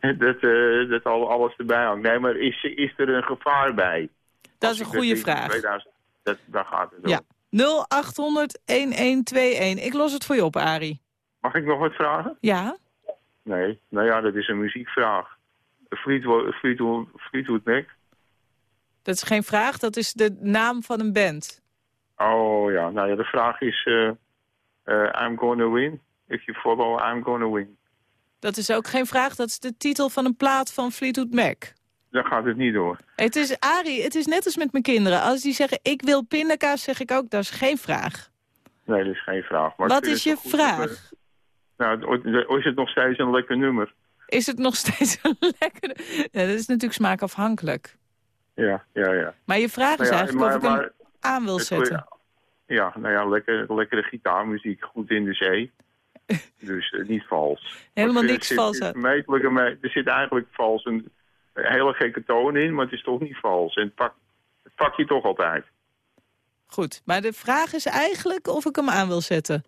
dat, eh, dat al alles erbij hangt. Nee, maar is, is er een gevaar bij? Dat is een goede vraag. 2000, dat, daar gaat het om. Ja. 0800-1121. Ik los het voor je op, Arie. Mag ik nog wat vragen? Ja? Nee. Nou ja, dat is een muziekvraag. Fleetwood, Fleetwood, Fleetwood Mac. Dat is geen vraag, dat is de naam van een band. Oh ja, nou ja, de vraag is... eh, I'm gonna win. If you follow, I'm gonna win. Dat is ook geen vraag, dat is de titel van een plaat van Fleetwood Mac. Dan gaat het niet door. Het is, Arie, het is net als met mijn kinderen. Als die zeggen, ik wil pindakaas, zeg ik ook, dat is geen vraag. Nee, dat is geen vraag. Maar Wat is je vraag? Nou, is het nog steeds een lekker nummer? Is het nog steeds een lekkere... Ja, dat is natuurlijk smaakafhankelijk. Ja, ja, ja. Maar je vraag is Nou ja, eigenlijk of ik maar- hem aan wil zetten. Ja, nou ja, lekker, lekkere gitaarmuziek, goed in de zee. Dus eh, niet vals. Helemaal niks zit- vals me- Er zit eigenlijk vals een, een hele gekke toon in, maar het is toch niet vals. En het pak, het pak je toch altijd. Goed, maar de vraag is eigenlijk of ik hem aan wil zetten.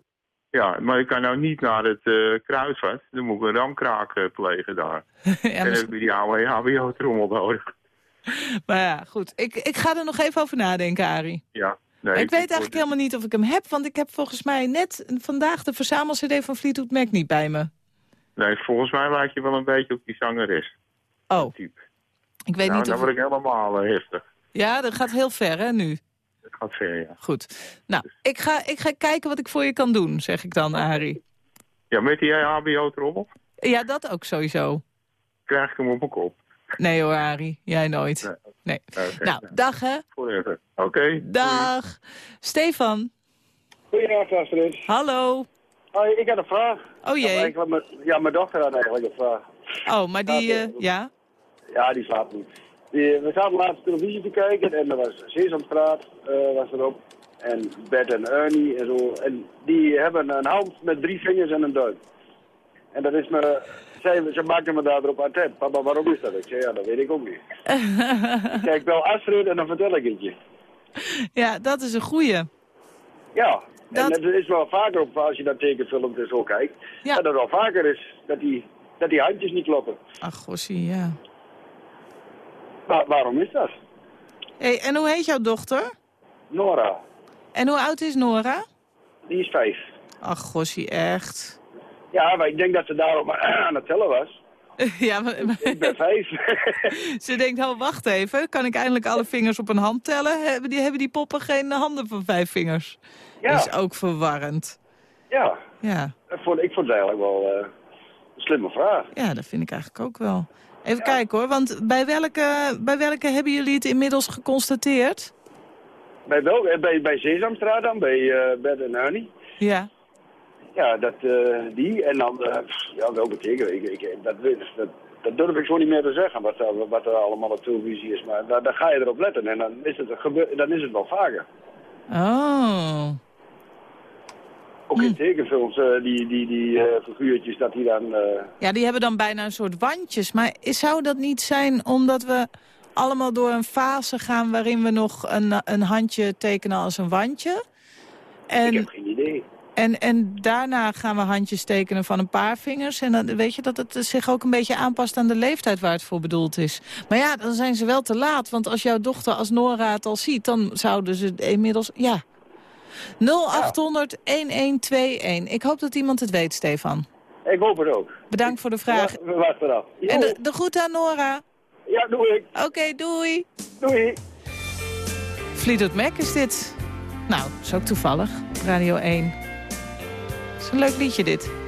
Ja, maar ik kan nou niet naar het eh kruisvat. Dan moet ik een ramkraak eh, plegen daar. en dan heb je die oude HBO-trommel nodig. Maar ja, goed. Ik, ik ga er nog even over nadenken, Arie. Ja, nee. Ik weet eigenlijk helemaal niet of ik hem heb, want ik heb volgens mij net vandaag de verzamel-cd van Fleetwood Mac niet bij me. Nee, volgens mij lijkt je wel een beetje op die zangeres. Oh, Type. ik weet nou, niet dan of... word ik helemaal eh, heftig. Ja, dat gaat heel ver, hè, nu. Het gaat ver, ja. Goed. Nou, ik ga, ik ga kijken wat ik voor je kan doen, zeg ik dan, Arie. Ja, met die HBO-trommel Ja, dat ook sowieso. krijg ik hem op mijn kop. Nee hoor, Arie. Jij nooit. Nee. Nou, dag hè. Forever. Oké. Dag. Stefan. Goedenavond, Astrid. Hallo. Hoi, ik had een vraag. Oh jee. Mijn- ja, mijn dochter had eigenlijk een vraag. Oh, maar die... eh, ja? Ja, die slaapt niet. Die, we zaten laatst televisie te kijken en er was Sesamstraat eh, was erop. En Bert en Ernie en zo. En die hebben een hand met drie vingers en een duim. En dat is me... Zij, ze maakten me daarop attent. Papa, waarom is dat? Ik zei, ja, dat weet ik ook niet. ik bel Astrid en dan vertel ik het je. Ja, dat is een goeie. Ja, en het is wel vaker op, als je naar tekenfilms en zo kijkt, dat het wel vaker is dat die, dat die handjes niet kloppen. Ach, gossie, ja. Maar waarom is dat? Hey, en hoe heet jouw dochter? Nora, En hoe oud is Nora? die is vijf. Ach, gossie, echt. Ja, maar ik denk dat ze daarom aan het tellen was. ja, maar, Ik ben vijf. Ze denkt, oh, wacht even. Kan ik eindelijk alle vingers op een hand tellen? Hebben die, hebben die poppen geen handen van vijf vingers? Ja. Is ook verwarrend. ja, Ja. ik vond, ik vond het eigenlijk wel eh, een slimme vraag. ja, dat vind ik eigenlijk ook wel. Even kijken hoor, want bij welke, bij welke hebben jullie het inmiddels geconstateerd? Bij, wel, eh, bij, bij Sesamstraat dan, bij eh Bert en Ernie. Ja. Ja, dat, eh, die en dan, eh, ja, welke teken, ik, ik, dat, dat, dat durf ik zo niet meer te zeggen, wat, er- wat er allemaal op televisie is. Maar daar, daar ga je erop letten en dan is het, dan is het wel vaker. Oh. Ook in tekenfilms, eh, die, die, die eh, figuurtjes, dat die dan... eh, Ja, die hebben dan bijna een soort wandjes. Maar zou dat niet zijn omdat we allemaal door een fase gaan... waarin we nog een, een handje tekenen als een wandje? En, ik heb geen idee. En, en daarna gaan we handjes tekenen van een paar vingers. En dan weet je dat het zich ook een beetje aanpast aan de leeftijd waar het voor bedoeld is. Maar ja, dan zijn ze wel te laat. Want als jouw dochter als Nora het al ziet, dan zouden ze inmiddels... Ja. 0800 1121. Ik hoop dat iemand het weet, Stefan. Ik hoop het ook. Bedankt voor de vraag. We wachten eraf. En de, de groet aan Nora. Ja, doe ik. Oké, doei. Doei. Fleetwood Mac is dit. Nou, is ook toevallig. Radio 1. Leuk liedje dit.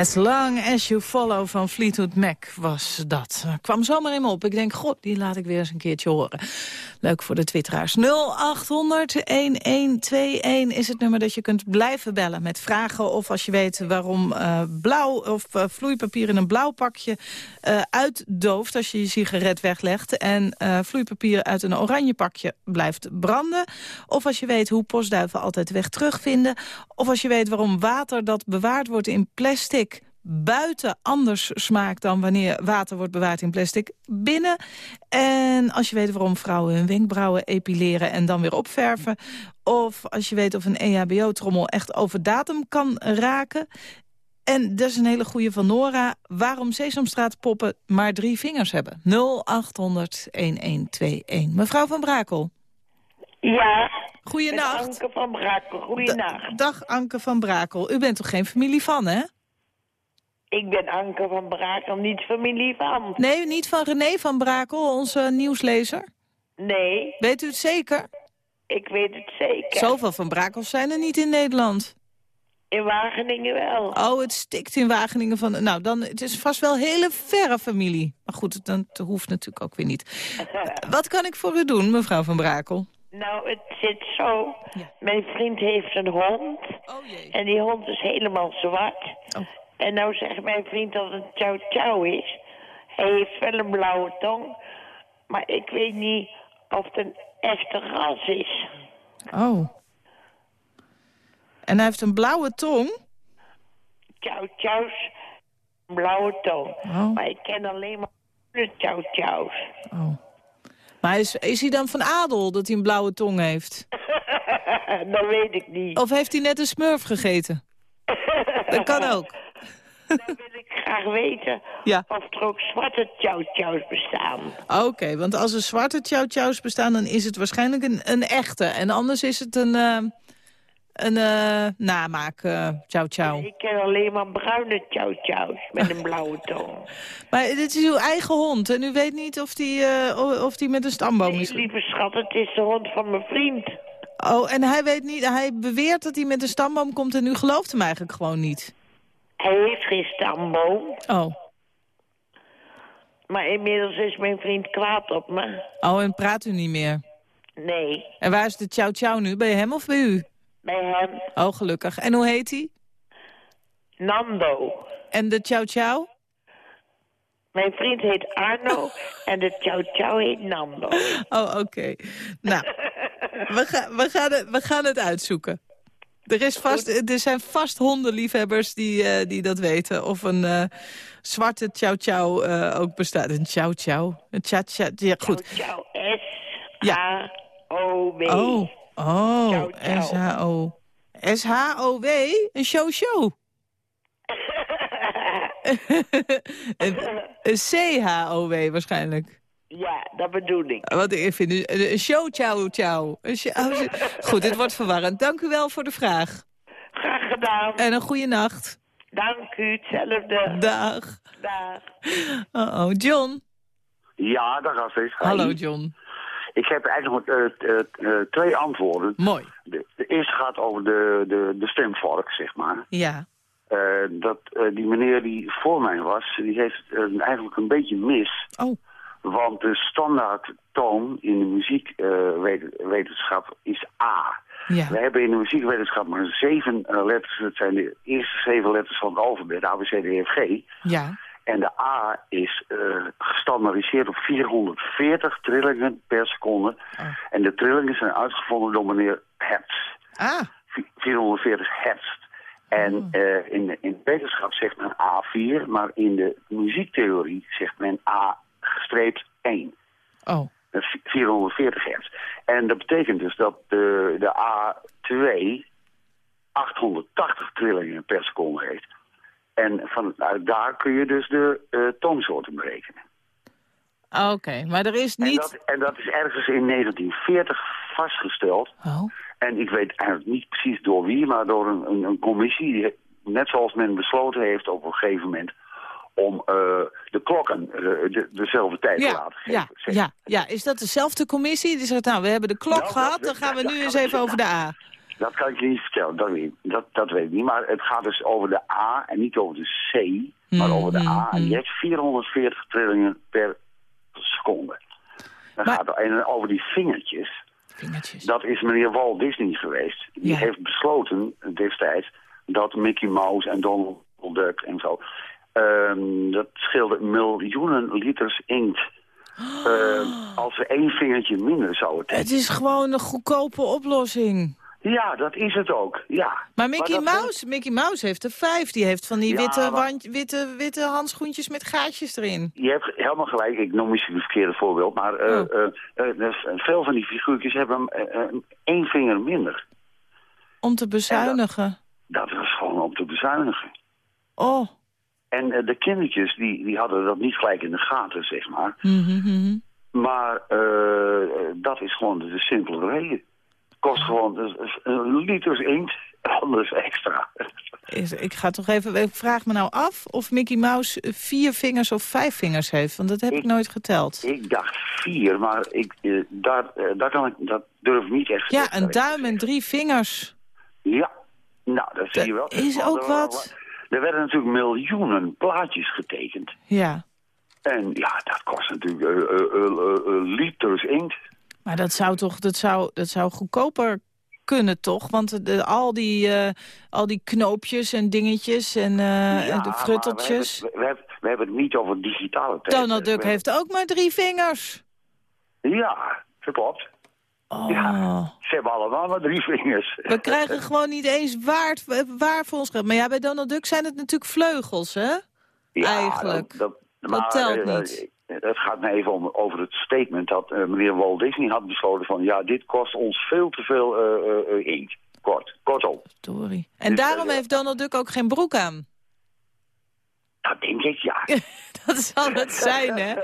As long as you follow van Fleetwood Mac was dat. Kwam zomaar in me op. Ik denk, god, die laat ik weer eens een keertje horen. Leuk voor de twitteraars. 0800-1121 is het nummer dat je kunt blijven bellen met vragen... of als je weet waarom uh, blauw of uh, vloeipapier in een blauw pakje uitdooft... als je je sigaret weglegt en vloeipapier uit een oranje pakje blijft branden. Of als je weet hoe postduiven altijd weg terugvinden. Of als je weet waarom water dat bewaard wordt in plastic buiten anders smaakt dan wanneer water wordt bewaard in plastic binnen. En als je weet waarom vrouwen hun wenkbrauwen epileren en dan weer opverven. Of als je weet of een EHBO-trommel echt over datum kan raken. En dat is een hele goede van Nora. Waarom Sesamstraatpoppen maar drie vingers hebben. 0800-1121. Mevrouw van Brakel. Ja. Goeienacht. Anke van Brakel, goeienacht. Dag Anke van Brakel. U bent toch geen familie van, hè? Ik ben Anke van Brakel, niet familie van. Nee, niet van René van Brakel, onze nieuwslezer? Nee. Weet u het zeker? Ik weet het zeker. Zoveel van Brakels zijn er niet in Nederland. In Wageningen wel. Oh, het stikt in Wageningen van... Nou, dan, het is vast wel hele verre familie. Maar goed, dat, hoeft natuurlijk ook weer niet. Wat kan ik voor u doen, mevrouw van Brakel? Nou, het zit zo. Mijn vriend heeft een hond. Oh jee. En die hond is helemaal zwart. Oh. En nou zegt mijn vriend dat het chow chow is. Hij heeft wel een blauwe tong. Maar ik weet niet of het een echte ras is. Oh. En hij heeft een blauwe tong? Chow chow's blauwe tong. Oh. Maar ik ken alleen maar de chow's. Oh. Maar is, is hij dan van adel dat hij een blauwe tong heeft? dat weet ik niet. Of heeft hij net een smurf gegeten? Dat kan ook. Dan wil ik graag weten Ja. of er ook zwarte chow's bestaan. Oké, want als er zwarte chows bestaan... dan is het waarschijnlijk een, een echte. En anders is het een, eh, een eh, namaak chow. Ik ken alleen maar bruine chow's met een blauwe tong. Maar dit is uw eigen hond en u weet niet of die, of die met een stamboom Nee, is... lieve schat, het is de hond van mijn vriend. Oh, en hij weet niet, hij beweert dat hij met een stamboom komt en u gelooft hem eigenlijk gewoon niet. Hij heeft geen stamboom, Oh, maar inmiddels is mijn vriend kwaad op me. oh en praat u niet meer. Nee, En waar is de chow chow nu? Bij hem of bij u? bij hem Oh, gelukkig. En hoe heet hij? Nando. En de chow chow? Mijn vriend heet Arno en de chow chow heet Nando. Oh, oké. Nou, we, gaan we, gaan het, we gaan het uitzoeken. Er, is vast, er zijn vast hondenliefhebbers die, eh, die dat weten. Of een eh, zwarte chow chow eh, ook bestaat. Een chow chow. Een cha cha. Ja, goed. Chow chow, S-H-O-W. Oh, oh. S-H-O. S-H-O-W? Een show show. een een C-H-O-W waarschijnlijk. Ja, dat bedoel ik. Wat ik vind, een een show. Een show- oh, Goed, dit wordt verwarrend. Dank u wel voor de vraag. Graag gedaan. En een goede nacht. Dank u, hetzelfde. Dag. Dag. Uh oh John. Ja, dag. Hi. Hallo John. Ik heb eigenlijk nog eh, eh, eh, twee antwoorden. Mooi. De, de eerste gaat over de, de, de stemvork, zeg maar. Ja. Eh, dat, eh, die meneer die voor mij was, die heeft eh, eigenlijk een beetje mis. Oh. Want de standaardtoon in de muziekwetenschap is A. Ja. We hebben in de muziekwetenschap maar zeven eh, letters. Dat zijn de eerste zeven letters van het alfabet, A, B, C, D, E, F, G. Ja. En de A is eh, gestandaardiseerd op 440 trillingen per seconde. En de trillingen zijn uitgevonden door meneer Hertz. Ah. 440 hertz. En eh, in, de, in de wetenschap zegt men A4, maar in de muziektheorie zegt men A-1. Oh. Dat is 440 hertz. En dat betekent dus dat de, de A2 880 trillingen per seconde heeft. En vanuit daar kun je dus de eh, toonsoorten berekenen. Oké, maar er is En niet... dat, en dat is ergens in 1940 vastgesteld. Oh. En ik weet eigenlijk niet precies door wie, maar door een, een, een commissie. Die, net zoals men besloten heeft op een gegeven moment om eh, de klokken eh, de, dezelfde tijd te laten geven. ja, zeg. ja, ja, is dat dezelfde commissie? Die zegt, nou, we hebben de klok Nou, gehad, dat- dan gaan we nu eens even over de A. Dat kan ik je niet vertellen, dat weet, dat, dat weet ik niet. Maar het gaat dus over de A en niet over de C, maar over de A. En die heeft 440 trillingen per seconde. Dan gaat en over die vingertjes. Dat is meneer Walt Disney geweest. Die heeft besloten destijds dat Mickey Mouse en Donald Duck en zo... ehm, dat scheelde miljoenen liters inkt. Ehm, als ze één vingertje minder zouden tekenen. Het is gewoon een goedkope oplossing. Ja, dat is het ook, ja. Maar Mickey, Mouse, Mickey Mouse heeft er vijf. Die heeft van die Ja, witte, maar- wand- witte, witte handschoentjes met gaatjes erin. Je hebt helemaal gelijk, ik noem misschien het verkeerde voorbeeld, maar eh, Oh. eh, eh, dus veel van die figuurtjes hebben één vinger minder. Om te bezuinigen. Dat was gewoon om te bezuinigen. Oh. En eh, de kindertjes, die, die hadden dat niet gelijk in de gaten, zeg maar. Mhm, mhm. Maar eh, dat is gewoon de simpele reden. Het kost gewoon een liters inkt, anders extra. Is- Ik ga toch even, ik vraag me nou af of Mickey Mouse vier vingers of vijf vingers heeft. Want dat heb ik, nooit geteld. Ik dacht vier, maar ik, eh, daar, daar kan ik, dat durf ik niet echt Ja, te een duim en drie vingers. Ja, nou, dat zie je wel. is ook wat. Er werden natuurlijk miljoenen plaatjes getekend. Ja. En ja, dat kost natuurlijk eh, eh, liters inkt. Maar dat zou toch, dat zou, dat zou goedkoper kunnen toch? Want de, al, die, al die knoopjes en dingetjes en, Ja, en de frutteltjes. We hebben, het, we, hebben, we hebben het niet over digitale tijd. Donald Duck heeft ook maar drie vingers. Ja, dat klopt. Oh. Ja, ze hebben allemaal maar drie vingers. We krijgen gewoon niet eens waard, waar voor ons geld. Maar ja, bij Donald Duck zijn het natuurlijk vleugels, hè? Ja, Eigenlijk. Dat, dat, Dat telt eh, niet. Het gaat me even om, over het statement dat eh, meneer Walt Disney had besloten van... ja, dit kost ons veel te veel eh, inkt. Kort, kortom. Sorry. En daarom heeft Donald Duck ook geen broek aan. Dat denk ik, ja. dat zal het zijn, hè?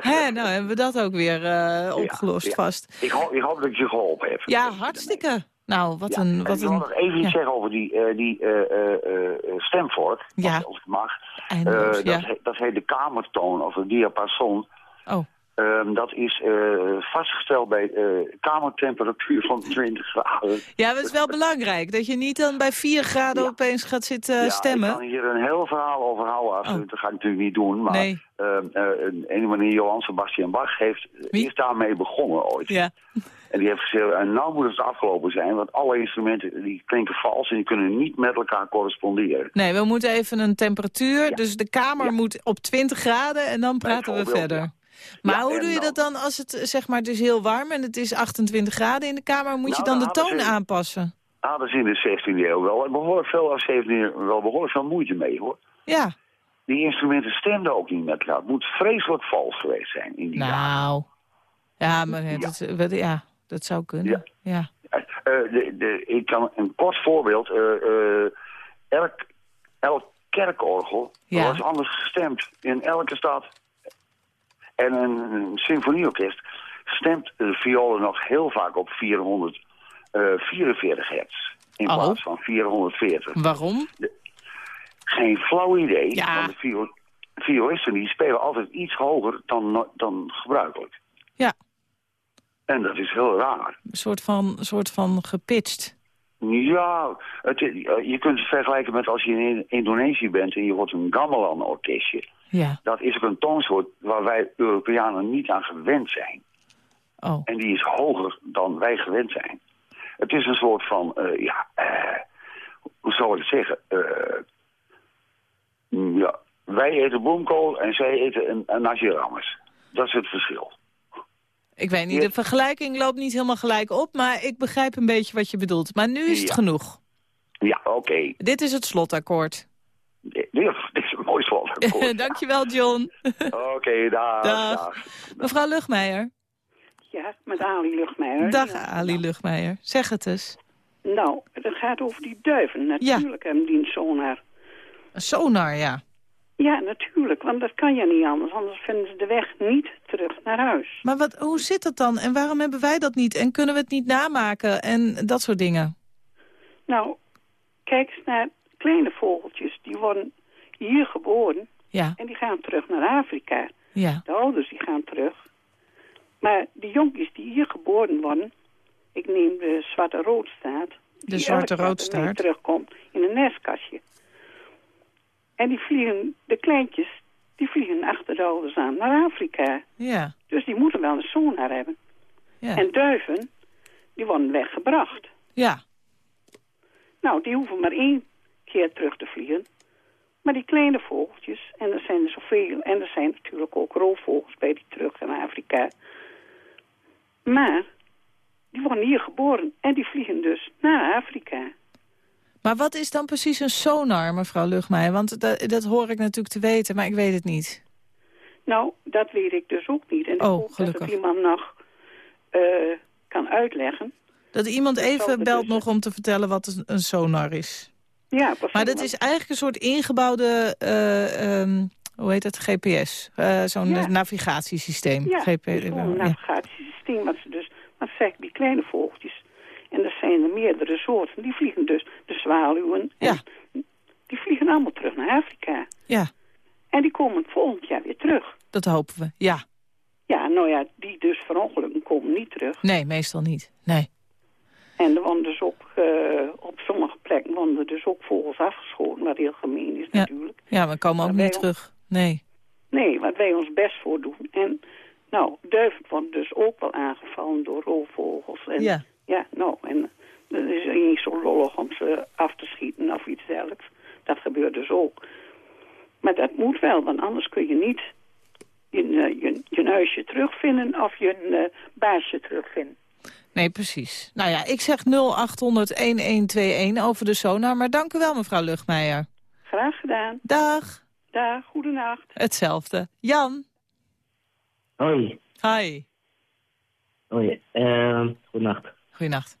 Hè, nou hebben we dat ook weer eh, opgelost ja. vast. Ik, hoop, ik hoop dat ik je geholpen heb. Ja, hartstikke. Nou, wat Ja, een... en Wat ik wil een nog even iets zeggen over die, eh, die eh, eh, stemvork, Ja. als, als ik mag. Eindeloos, ja. dat, he- dat heet de kamertoon of de diapason. Oh. Ehm, dat is eh, vastgesteld bij eh, kamertemperatuur van 20 graden. Ja, het is wel belangrijk dat je niet dan bij 4 graden opeens gaat zitten Ja, stemmen. ik kan hier een heel verhaal over houden. Absoluut. Dat ga ik natuurlijk niet doen. Maar Nee. ehm, eh, een meneer Johan Sebastian Bach heeft, is daarmee begonnen ooit. Ja. En die heeft gezegd, en nou moet het afgelopen zijn, want alle instrumenten die klinken vals en die kunnen niet met elkaar corresponderen. Nee, we moeten even een temperatuur. Dus de kamer moet op 20 graden en dan praten we verder. Ja. Maar Ja, hoe doe je dat dan als het zeg maar is heel warm en het is 28 graden in de kamer? Moet je Nou, dan de toon ze- aanpassen? Hadden ze in de 16e eeuw wel behoorlijk veel, of 17e eeuw wel behoorlijk veel moeite mee hoor. Ja. Die instrumenten stemden ook niet met elkaar. Het moet vreselijk vals geweest zijn in die dagen. Nou. Ja, maar Dat, ja, dat zou kunnen. Ja. Eh, de, de, ik kan een kort voorbeeld. eh, eh, elk, elk kerkorgel Ja. was anders gestemd in elke stad. En een, symfonieorkest stemt de violen nog heel vaak op 444 hertz. In Oh. plaats van 440. Waarom? Geen flauw idee. Ja. Want de viol- violisten die spelen altijd iets hoger dan, dan gebruikelijk. Ja. En dat is heel raar. Een soort van, soort van gepitcht. Ja, het, je kunt het vergelijken met als je in Indonesië bent en je hoort een gamelan-orkestje. Ja. Dat is ook een toonsoort waar wij Europeanen niet aan gewend zijn. Oh. En die is hoger dan wij gewend zijn. Het is een soort van, eh, ja, eh, hoe zou ik het zeggen? Eh, mm, ja, wij eten bloemkool en zij eten een, een nasi rames. Dat is het verschil. Ik weet niet, de vergelijking loopt niet helemaal gelijk op, maar ik begrijp een beetje wat je bedoelt. Maar nu is het Ja. genoeg. Ja, oké. Dit is het slotakkoord. Dit, dit is een mooi slot. Dankjewel, John. Oké, dag, Dag. dag. Mevrouw Lugmeijer. Ja, met Ali Luchtmeijer. Dag, Ja. Ali Lugmeijer. Zeg het eens. Nou, het gaat over die duiven. Natuurlijk hebben die een sonar. Een sonar, ja. Ja, natuurlijk, want dat kan je niet anders. Anders vinden ze de weg niet terug naar huis. Maar wat, hoe zit dat dan? En waarom hebben wij dat niet? En kunnen we het niet namaken? En dat soort dingen. Nou, kijk eens naar kleine vogeltjes. Die worden hier geboren Ja, en die gaan terug naar Afrika. ja. De ouders die gaan terug. Maar die jonkjes die hier geboren worden... Ik neem de zwarte roodstaat. De zwarte roodstaart. terugkomt in een nestkastje. En die vliegen, de kleintjes, die vliegen achter de ouders aan naar Afrika. Ja. Dus die moeten wel een sonar hebben. Ja. En duiven, die worden weggebracht. Ja. Nou, die hoeven maar één keer terug te vliegen. Maar die kleine vogeltjes, en er zijn er zoveel... en er zijn natuurlijk ook roofvogels bij die terug naar Afrika. Maar die worden hier geboren en die vliegen dus naar Afrika. Maar wat is dan precies een sonar, mevrouw Lugmeijer? Want dat, dat hoor ik natuurlijk te weten, maar ik weet het niet. Nou, dat weet ik dus ook niet. En ik Oh, hoop dat gelukkig. het iemand nog eh, kan uitleggen. Dat iemand Dat even belt dus- nog om te vertellen wat een- sonar is. Ja, Maar dat is eigenlijk een soort ingebouwde, eh, ehm, hoe heet het, GPS? Eh, Zo'n Ja. navigatiesysteem. Ja, GP, het is gewoon een navigatiesysteem. Wat ze dus, zeg ik, die kleine vogeltjes. En er zijn er meerdere soorten. Die vliegen dus, de zwaluwen. Ja. En die vliegen allemaal terug naar Afrika. ja, En die komen volgend jaar weer terug. dat hopen we. Ja, Ja, nou ja, die dus verongelukken komen niet terug. nee, meestal niet. Nee. En er worden dus ook, eh, op sommige plekken worden er dus ook vogels afgeschoten, wat heel gemeen is Ja. natuurlijk. Ja, maar komen ook niet terug. Nee. Nee, wat wij ons best voor doen. En nou, duiven worden dus ook wel aangevallen door roofvogels. En, Ja. Ja, nou, en het is niet zo lollig om ze af te schieten of iets dergelijks. Dat gebeurt dus ook. Maar dat moet wel, want anders kun je niet je, eh, je, je huisje terugvinden of je uh, baasje terugvinden. Nee, precies. Nou ja, ik zeg 0800-1121 over de sonar. Maar dank u wel, mevrouw Lugmeijer. Graag gedaan. Dag. Dag, goedenacht. Hetzelfde. Jan. Hoi. Hi. Hoi. Uh, goedenacht. Goedenacht.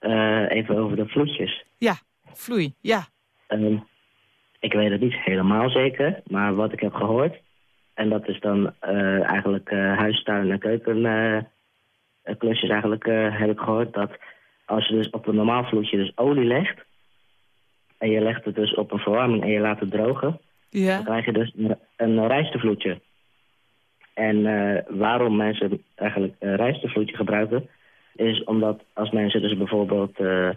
Uh, even over de vloedjes. Ja, vloei. Ja. Uh, ik weet het niet helemaal zeker, maar wat ik heb gehoord... en dat is dan uh, eigenlijk huis, tuin en keuken klusjes eigenlijk heb ik gehoord... dat als je dus op een normaal vloedje dus olie legt... en je legt het dus op een verwarming en je laat het drogen... Ja. dan krijg je dus een, een rijstevloedje. En uh, waarom mensen eigenlijk uh, rijstevloedje gebruiken... is omdat als mensen dus bijvoorbeeld uh,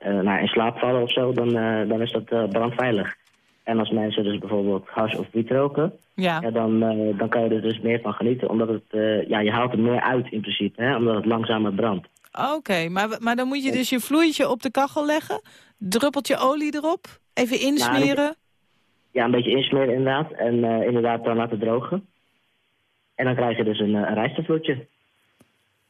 nou, in slaap vallen of zo... dan, dan is dat brandveilig. En als mensen dus bijvoorbeeld hash of wiet roken... Ja. Ja, dan, dan kan je er dus meer van genieten. Omdat het, ja, je haalt er meer uit in principe, hè, omdat het langzamer brandt. Oké, okay, maar, maar dan moet je dus je vloeitje op de kachel leggen... druppeltje olie erop, even insmeren... Nou, ja, een beetje insmeren inderdaad. En uh, inderdaad dan laten drogen. En dan krijg je dus een, een.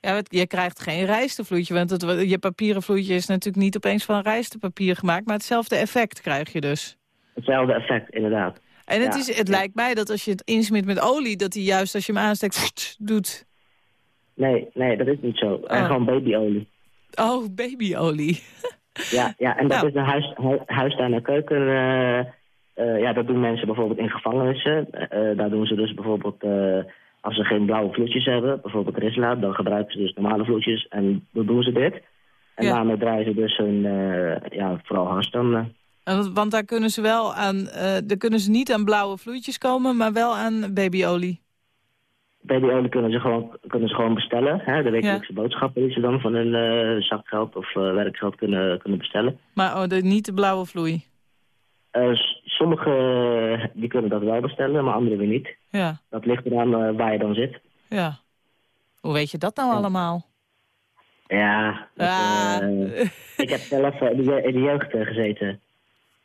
Ja, je krijgt geen rijstevloedje, want het, je papieren vloedje is natuurlijk niet opeens van rijstepapier gemaakt, maar hetzelfde effect krijg je dus. Hetzelfde effect, inderdaad. En het, ja. is, het lijkt mij dat als je het insmeert met olie, dat hij juist als je hem aansteekt, doet. Nee, nee, dat is niet zo. Oh. En gewoon babyolie. Oh, babyolie. ja, ja, en dat nou. is de huis, hu, en keuken... Uh, Uh, ja, dat doen mensen bijvoorbeeld in gevangenissen. Uh, daar doen ze dus bijvoorbeeld, als ze geen blauwe vloedjes hebben, bijvoorbeeld Risla, dan gebruiken ze dus normale vloedjes en dan doen ze dit. En ja. daarmee draaien ze dus hun, ja, vooral hars dan. Want daar kunnen ze wel aan, daar kunnen ze niet aan blauwe vloeitjes komen, maar wel aan babyolie. Babyolie kunnen ze gewoon, kunnen ze gewoon bestellen. Hè? De wekelijkse ja. boodschappen die ze dan van hun zakgeld of werkgeld kunnen, kunnen bestellen. Maar oh, de, niet de blauwe vloei? Sommigen die kunnen dat wel bestellen, maar anderen weer niet. Ja. Dat ligt eraan uh, waar je dan zit. Ja. Hoe weet je dat nou ja. allemaal? Ja, ah. uh, ik heb zelf in de, in de jeugd gezeten.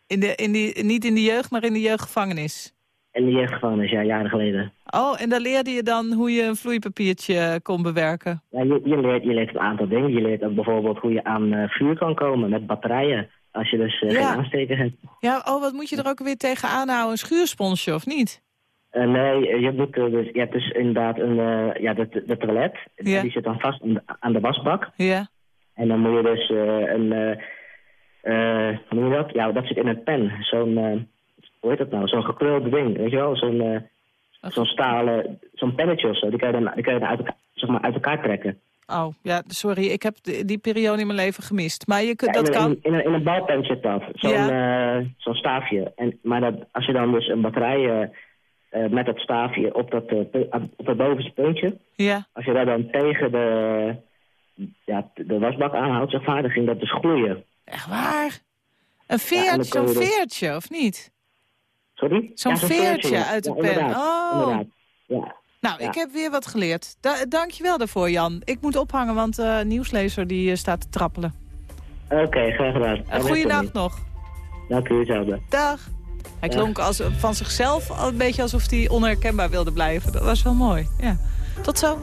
In de, in die, niet in de jeugd, maar in de jeugdgevangenis? In de jeugdgevangenis, ja, jaren geleden. Oh, en daar leerde je dan hoe je een vloeipapiertje kon bewerken? Ja, je, je, leert, je leert een aantal dingen. Je leert ook bijvoorbeeld hoe je aan vuur kan komen met batterijen. Als je dus uh, ja. geen aansteker hebt. Ja, oh, wat moet je er ook weer tegen aanhouden? Een schuursponsje, of niet? Uh, nee, je, moet, uh, dus, je hebt dus inderdaad een, ja, de, de toilet. Ja. Die zit dan vast aan de, aan de wasbak. Ja. En dan moet je dus een... hoe noem je dat? Ja, dat zit in een pen. Zo'n... hoe heet dat nou? Zo'n gekrulde ding, weet je wel? Zo'n zo'n stalen... Zo'n pennetje of zo. Die kan je dan, die kan je dan uit, elkaar, zeg maar, uit elkaar trekken. Oh, ja, sorry. Ik heb die periode in mijn leven gemist. Maar je kunt, ja, dat in, kan... In, in, een, in een balpen zit dat. Zo'n ja. uh, zo'n staafje. En, maar dat, als je dan dus een batterij uh, met dat staafje op dat, uh, op dat bovenste puntje... Ja. Als je daar dan tegen de, ja, de wasbak aanhoudt, zeg maar, dan ging dat dus gloeien. Echt waar? Een veertje, zo'n veertje, of niet? Sorry? Zo'n Ja, veertje uit de pen. inderdaad, Oh. inderdaad. Ja. Nou, Ja. ik heb weer wat geleerd. Da Dank je wel daarvoor, Jan. Ik moet ophangen, want eh nieuwslezer die eh, staat te trappelen. Oké, graag gedaan. Een goede nacht nog. Dank u, hetzelfde. Dag. Hij klonk als, van zichzelf al een beetje alsof hij onherkenbaar wilde blijven. Dat was wel mooi. Ja. Tot zo.